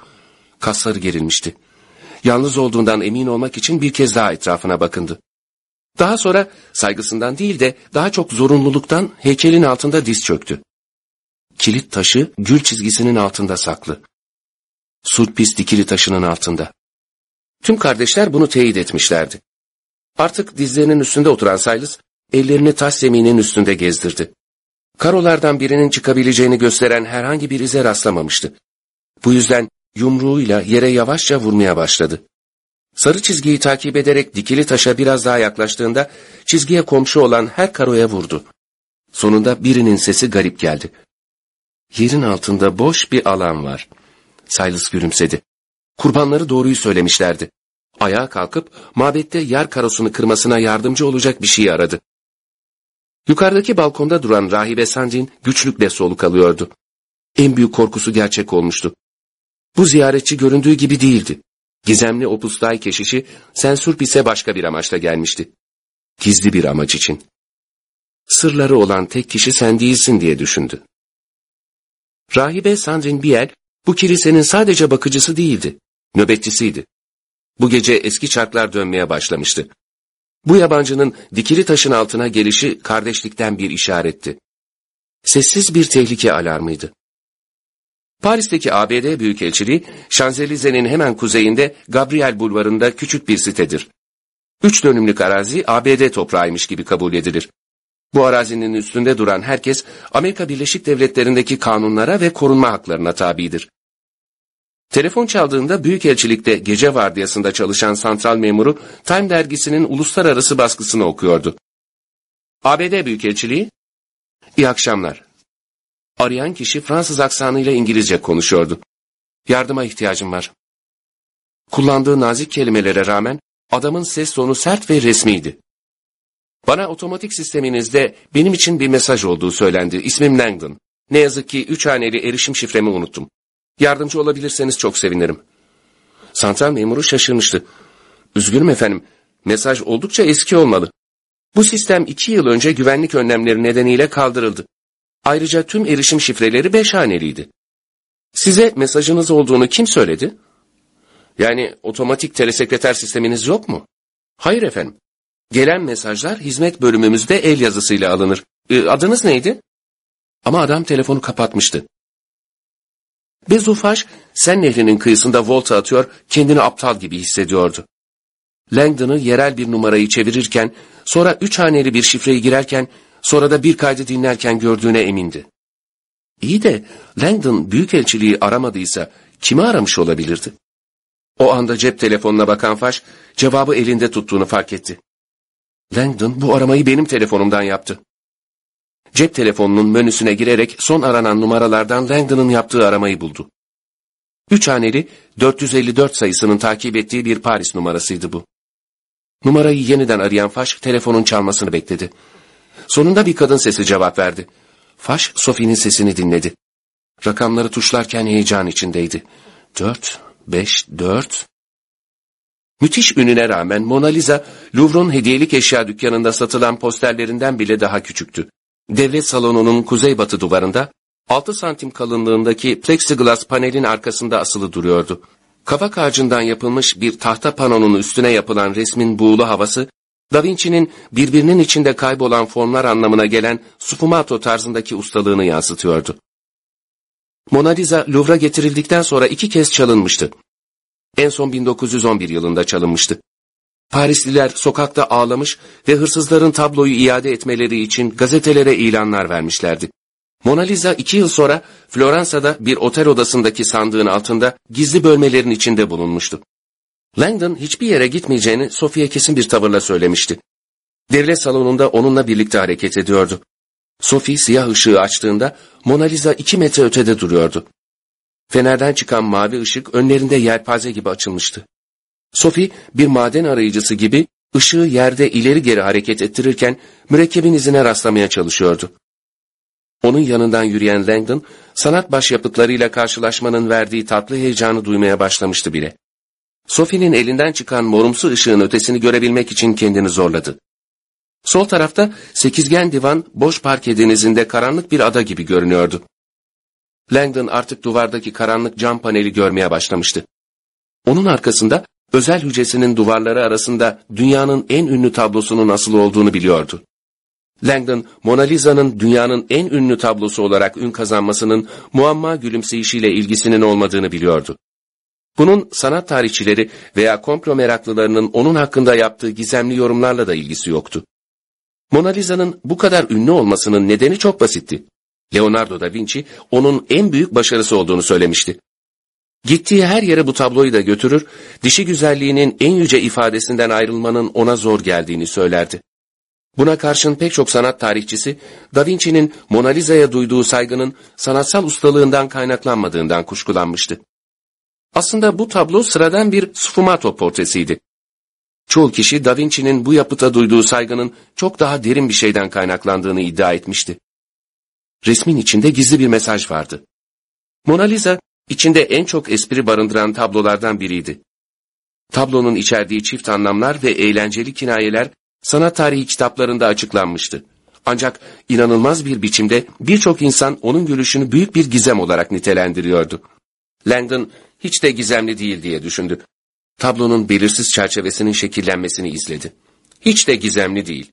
Kasları gerilmişti. Yalnız olduğundan emin olmak için bir kez daha etrafına bakındı. Daha sonra saygısından değil de daha çok zorunluluktan heykelin altında diz çöktü. Kilit taşı gül çizgisinin altında saklı. Sulpis dikili taşının altında. Tüm kardeşler bunu teyit etmişlerdi. Artık dizlerinin üstünde oturan Silas, ellerini taş zeminin üstünde gezdirdi. Karolardan birinin çıkabileceğini gösteren herhangi bir ize rastlamamıştı. Bu yüzden yumruğuyla yere yavaşça vurmaya başladı. Sarı çizgiyi takip ederek dikili taşa biraz daha yaklaştığında çizgiye komşu olan her karoya vurdu. Sonunda birinin sesi garip geldi. Yerin altında boş bir alan var. Silas gülümsedi. Kurbanları doğruyu söylemişlerdi. Ayağa kalkıp mabette yer karosunu kırmasına yardımcı olacak bir şey aradı. Yukarıdaki balkonda duran rahibe Sandin güçlükle soluk alıyordu. En büyük korkusu gerçek olmuştu. Bu ziyaretçi göründüğü gibi değildi. Gizemli Opus Dei keşişi Sensurpis'e başka bir amaçla gelmişti. Gizli bir amaç için. Sırları olan tek kişi sen değilsin diye düşündü. Rahibe Sandrin Biel, bu kilisenin sadece bakıcısı değildi, nöbetçisiydi. Bu gece eski çarklar dönmeye başlamıştı. Bu yabancının dikili taşın altına gelişi kardeşlikten bir işaretti. Sessiz bir tehlike alarmıydı. Paris'teki ABD Büyükelçiliği, Şanzelize'nin hemen kuzeyinde Gabriel Bulvarı'nda küçük bir sitedir. Üç dönümlük arazi ABD toprağıymış gibi kabul edilir. Bu arazinin üstünde duran herkes Amerika Birleşik Devletleri'ndeki kanunlara ve korunma haklarına tabidir. Telefon çaldığında Büyükelçilik'te gece vardiyasında çalışan santral memuru Time dergisinin uluslararası baskısını okuyordu. ABD Büyükelçiliği, İyi akşamlar. Arayan kişi Fransız aksanıyla İngilizce konuşuyordu. Yardıma ihtiyacım var. Kullandığı nazik kelimelere rağmen adamın ses tonu sert ve resmiydi. Bana otomatik sisteminizde benim için bir mesaj olduğu söylendi. İsmim Langdon. Ne yazık ki üç haneli erişim şifremi unuttum. Yardımcı olabilirseniz çok sevinirim. Santral memuru şaşırmıştı. Üzgünüm efendim, mesaj oldukça eski olmalı. Bu sistem iki yıl önce güvenlik önlemleri nedeniyle kaldırıldı. Ayrıca tüm erişim şifreleri beş haneliydi. Size mesajınız olduğunu kim söyledi? Yani otomatik telesekreter sisteminiz yok mu? Hayır efendim. Gelen mesajlar hizmet bölümümüzde el yazısıyla alınır. Ee, adınız neydi? Ama adam telefonu kapatmıştı. Bezufaş, Sen Nehri'nin kıyısında volta atıyor, kendini aptal gibi hissediyordu. Langdon'ı yerel bir numarayı çevirirken, sonra üç haneli bir şifreyi girerken, sonra da bir kaydı dinlerken gördüğüne emindi. İyi de Langdon büyükelçiliği aramadıysa kimi aramış olabilirdi? O anda cep telefonuna bakan Faş, cevabı elinde tuttuğunu fark etti. Langdon bu aramayı benim telefonumdan yaptı. Cep telefonunun menüsüne girerek son aranan numaralardan Langdon'ın yaptığı aramayı buldu. Üç haneli 454 sayısının takip ettiği bir Paris numarasıydı bu. Numarayı yeniden arayan Faş telefonun çalmasını bekledi. Sonunda bir kadın sesi cevap verdi. Faş Sophie'nin sesini dinledi. Rakamları tuşlarken heyecan içindeydi. Dört, beş, dört. Müthiş ününe rağmen Mona Lisa, Louvre'un hediyelik eşya dükkanında satılan posterlerinden bile daha küçüktü. Devlet salonunun kuzeybatı duvarında 6 santim kalınlığındaki plexiglas panelin arkasında asılı duruyordu. Kavak ağacından yapılmış bir tahta panonun üstüne yapılan resmin buğulu havası, Da Vinci'nin birbirinin içinde kaybolan formlar anlamına gelen sfumato tarzındaki ustalığını yansıtıyordu. Mona Lisa Louvre'a getirildikten sonra iki kez çalınmıştı. En son 1911 yılında çalınmıştı. Parisliler sokakta ağlamış ve hırsızların tabloyu iade etmeleri için gazetelere ilanlar vermişlerdi. Mona Lisa iki yıl sonra Floransa'da bir otel odasındaki sandığın altında gizli bölmelerin içinde bulunmuştu. Langdon hiçbir yere gitmeyeceğini Sophie'ye kesin bir tavırla söylemişti. Devlet salonunda onunla birlikte hareket ediyordu. Sophie siyah ışığı açtığında Mona Lisa iki metre ötede duruyordu. Fenerden çıkan mavi ışık önlerinde yelpaze gibi açılmıştı. Sophie bir maden arayıcısı gibi ışığı yerde ileri geri hareket ettirirken mürekkebin izine rastlamaya çalışıyordu. Onun yanından yürüyen Langdon, sanat başyapıtlarıyla karşılaşmanın verdiği tatlı heyecanı duymaya başlamıştı bile. Sophie'nin elinden çıkan morumsu ışığın ötesini görebilmek için kendini zorladı. Sol tarafta sekizgen divan boş parke denizinde karanlık bir ada gibi görünüyordu. Langdon artık duvardaki karanlık cam paneli görmeye başlamıştı. Onun arkasında özel hücresinin duvarları arasında dünyanın en ünlü tablosunun asılı olduğunu biliyordu. Langdon, Mona Lisa'nın dünyanın en ünlü tablosu olarak ün kazanmasının muamma gülümseyişiyle ilgisinin olmadığını biliyordu. Bunun sanat tarihçileri veya komplo meraklılarının onun hakkında yaptığı gizemli yorumlarla da ilgisi yoktu. Mona Lisa'nın bu kadar ünlü olmasının nedeni çok basitti. Leonardo da Vinci onun en büyük başarısı olduğunu söylemişti. Gittiği her yere bu tabloyu da götürür, dişi güzelliğinin en yüce ifadesinden ayrılmanın ona zor geldiğini söylerdi. Buna karşın pek çok sanat tarihçisi, Da Vinci'nin Mona Lisa'ya duyduğu saygının sanatsal ustalığından kaynaklanmadığından kuşkulanmıştı. Aslında bu tablo sıradan bir sfumato portresiydi. Çoğu kişi Da Vinci'nin bu yapıta duyduğu saygının çok daha derin bir şeyden kaynaklandığını iddia etmişti. Resmin içinde gizli bir mesaj vardı. Mona Lisa, içinde en çok espri barındıran tablolardan biriydi. Tablonun içerdiği çift anlamlar ve eğlenceli kinayeler sanat tarihi kitaplarında açıklanmıştı. Ancak inanılmaz bir biçimde birçok insan onun gülüşünü büyük bir gizem olarak nitelendiriyordu. Langdon hiç de gizemli değil diye düşündü. Tablonun belirsiz çerçevesinin şekillenmesini izledi. Hiç de gizemli değil.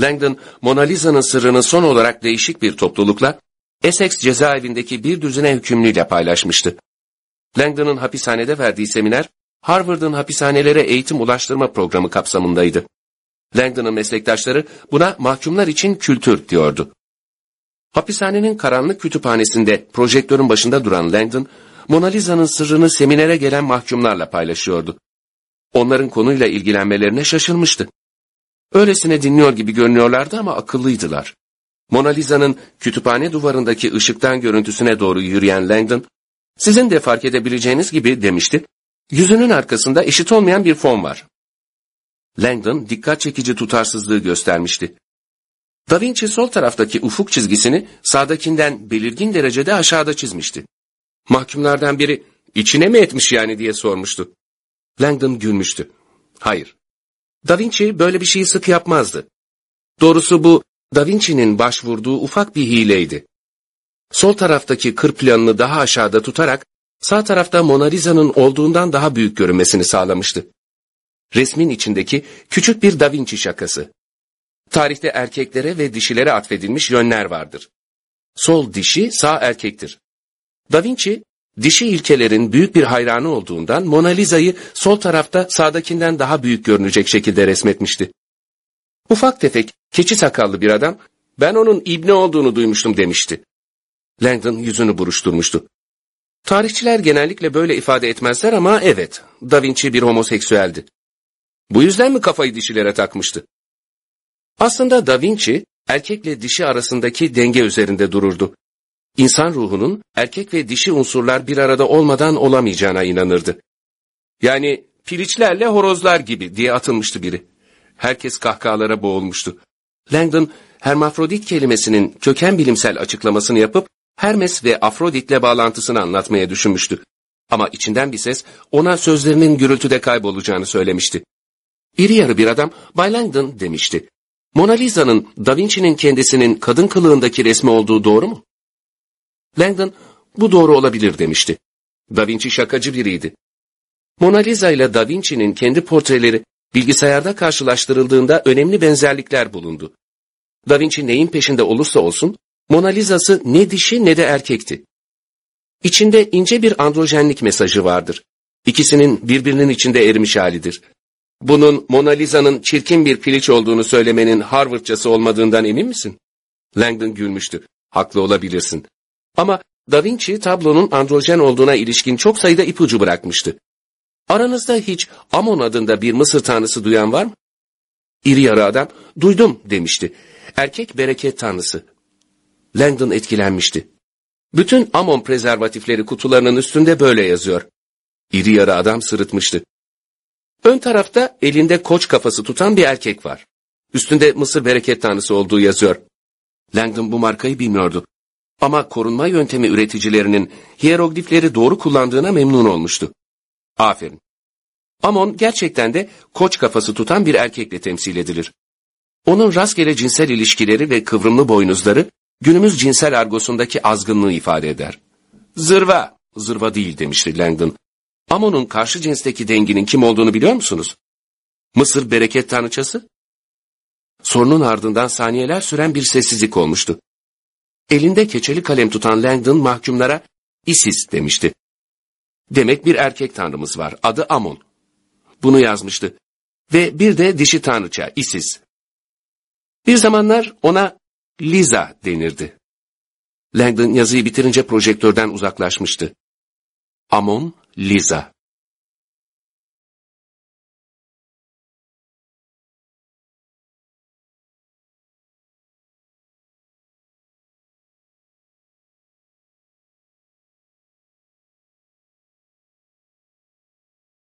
Langdon, Mona Lisa'nın sırrını son olarak değişik bir toplulukla Essex cezaevindeki bir düzine hükümlüyle paylaşmıştı. Langdon'ın hapishanede verdiği seminer, Harvard'ın hapishanelere eğitim ulaştırma programı kapsamındaydı. Langdon'ın meslektaşları buna mahkumlar için kültür diyordu. Hapishanenin karanlık kütüphanesinde projektörün başında duran Langdon, Mona Lisa'nın sırrını seminere gelen mahkumlarla paylaşıyordu. Onların konuyla ilgilenmelerine şaşırmıştı. Öylesine dinliyor gibi görünüyorlardı ama akıllıydılar. Mona Lisa'nın kütüphane duvarındaki ışıktan görüntüsüne doğru yürüyen Langdon, sizin de fark edebileceğiniz gibi demişti, yüzünün arkasında eşit olmayan bir fon var. Langdon dikkat çekici tutarsızlığı göstermişti. Da Vinci sol taraftaki ufuk çizgisini sağdakinden belirgin derecede aşağıda çizmişti. Mahkumlardan biri içine mi etmiş yani diye sormuştu. Langdon gülmüştü. Hayır. Da Vinci böyle bir şeyi sık yapmazdı. Doğrusu bu Da Vinci'nin başvurduğu ufak bir hileydi. Sol taraftaki kır planını daha aşağıda tutarak sağ tarafta Mona Lisa'nın olduğundan daha büyük görünmesini sağlamıştı. Resmin içindeki küçük bir Da Vinci şakası. Tarihte erkeklere ve dişilere atfedilmiş yönler vardır. Sol dişi, sağ erkektir. Da Vinci, dişi ilkelerin büyük bir hayranı olduğundan Mona Lisa'yı sol tarafta sağdakinden daha büyük görünecek şekilde resmetmişti. Ufak tefek, keçi sakallı bir adam, ben onun ibne olduğunu duymuştum demişti. Langdon yüzünü buruşturmuştu. Tarihçiler genellikle böyle ifade etmezler ama evet, Da Vinci bir homoseksüeldi. Bu yüzden mi kafayı dişilere takmıştı? Aslında Da Vinci, erkekle dişi arasındaki denge üzerinde dururdu. İnsan ruhunun erkek ve dişi unsurlar bir arada olmadan olamayacağına inanırdı. Yani piliçlerle horozlar gibi diye atılmıştı biri. Herkes kahkahalara boğulmuştu. Langdon, hermafrodit kelimesinin köken bilimsel açıklamasını yapıp Hermes ve Afrodit'le bağlantısını anlatmaya düşünmüştü. Ama içinden bir ses ona sözlerinin gürültüde kaybolacağını söylemişti. İri yarı bir adam Bay Langdon demişti. Mona Lisa'nın Da Vinci'nin kendisinin kadın kılığındaki resmi olduğu doğru mu? Langdon bu doğru olabilir demişti. Da Vinci şakacı biriydi. Mona Lisa ile Da Vinci'nin kendi portreleri bilgisayarda karşılaştırıldığında önemli benzerlikler bulundu. Da Vinci neyin peşinde olursa olsun Mona Lisa'sı ne dişi ne de erkekti. İçinde ince bir androjenlik mesajı vardır. İkisinin birbirinin içinde erimiş halidir. Bunun Mona Lisa'nın çirkin bir piliç olduğunu söylemenin Harvardçası olmadığından emin misin? Langdon gülmüştü. Haklı olabilirsin. Ama Da Vinci tablonun androjen olduğuna ilişkin çok sayıda ipucu bırakmıştı. Aranızda hiç Amon adında bir Mısır tanrısı duyan var mı? İri yarı adam, duydum demişti. Erkek bereket tanrısı. Langdon etkilenmişti. Bütün Amon prezervatifleri kutularının üstünde böyle yazıyor. İri yarı adam sırıtmıştı. Ön tarafta elinde koç kafası tutan bir erkek var. Üstünde Mısır bereket tanrısı olduğu yazıyor. Langdon bu markayı bilmiyordu. Ama korunma yöntemi üreticilerinin hieroglifleri doğru kullandığına memnun olmuştu. Aferin. Amon gerçekten de koç kafası tutan bir erkekle temsil edilir. Onun rastgele cinsel ilişkileri ve kıvrımlı boynuzları günümüz cinsel argosundaki azgınlığı ifade eder. Zırva, zırva değil demişti Langdon. Amon'un karşı cinsteki denginin kim olduğunu biliyor musunuz? Mısır bereket tanrıçası? Sorunun ardından saniyeler süren bir sessizlik olmuştu. Elinde keçeli kalem tutan Langdon mahkumlara Isis demişti. Demek bir erkek tanrımız var, adı Amon. Bunu yazmıştı. Ve bir de dişi tanrıça, Isis. Bir zamanlar ona Liza denirdi. Langdon yazıyı bitirince projektörden uzaklaşmıştı. Amon, Liza.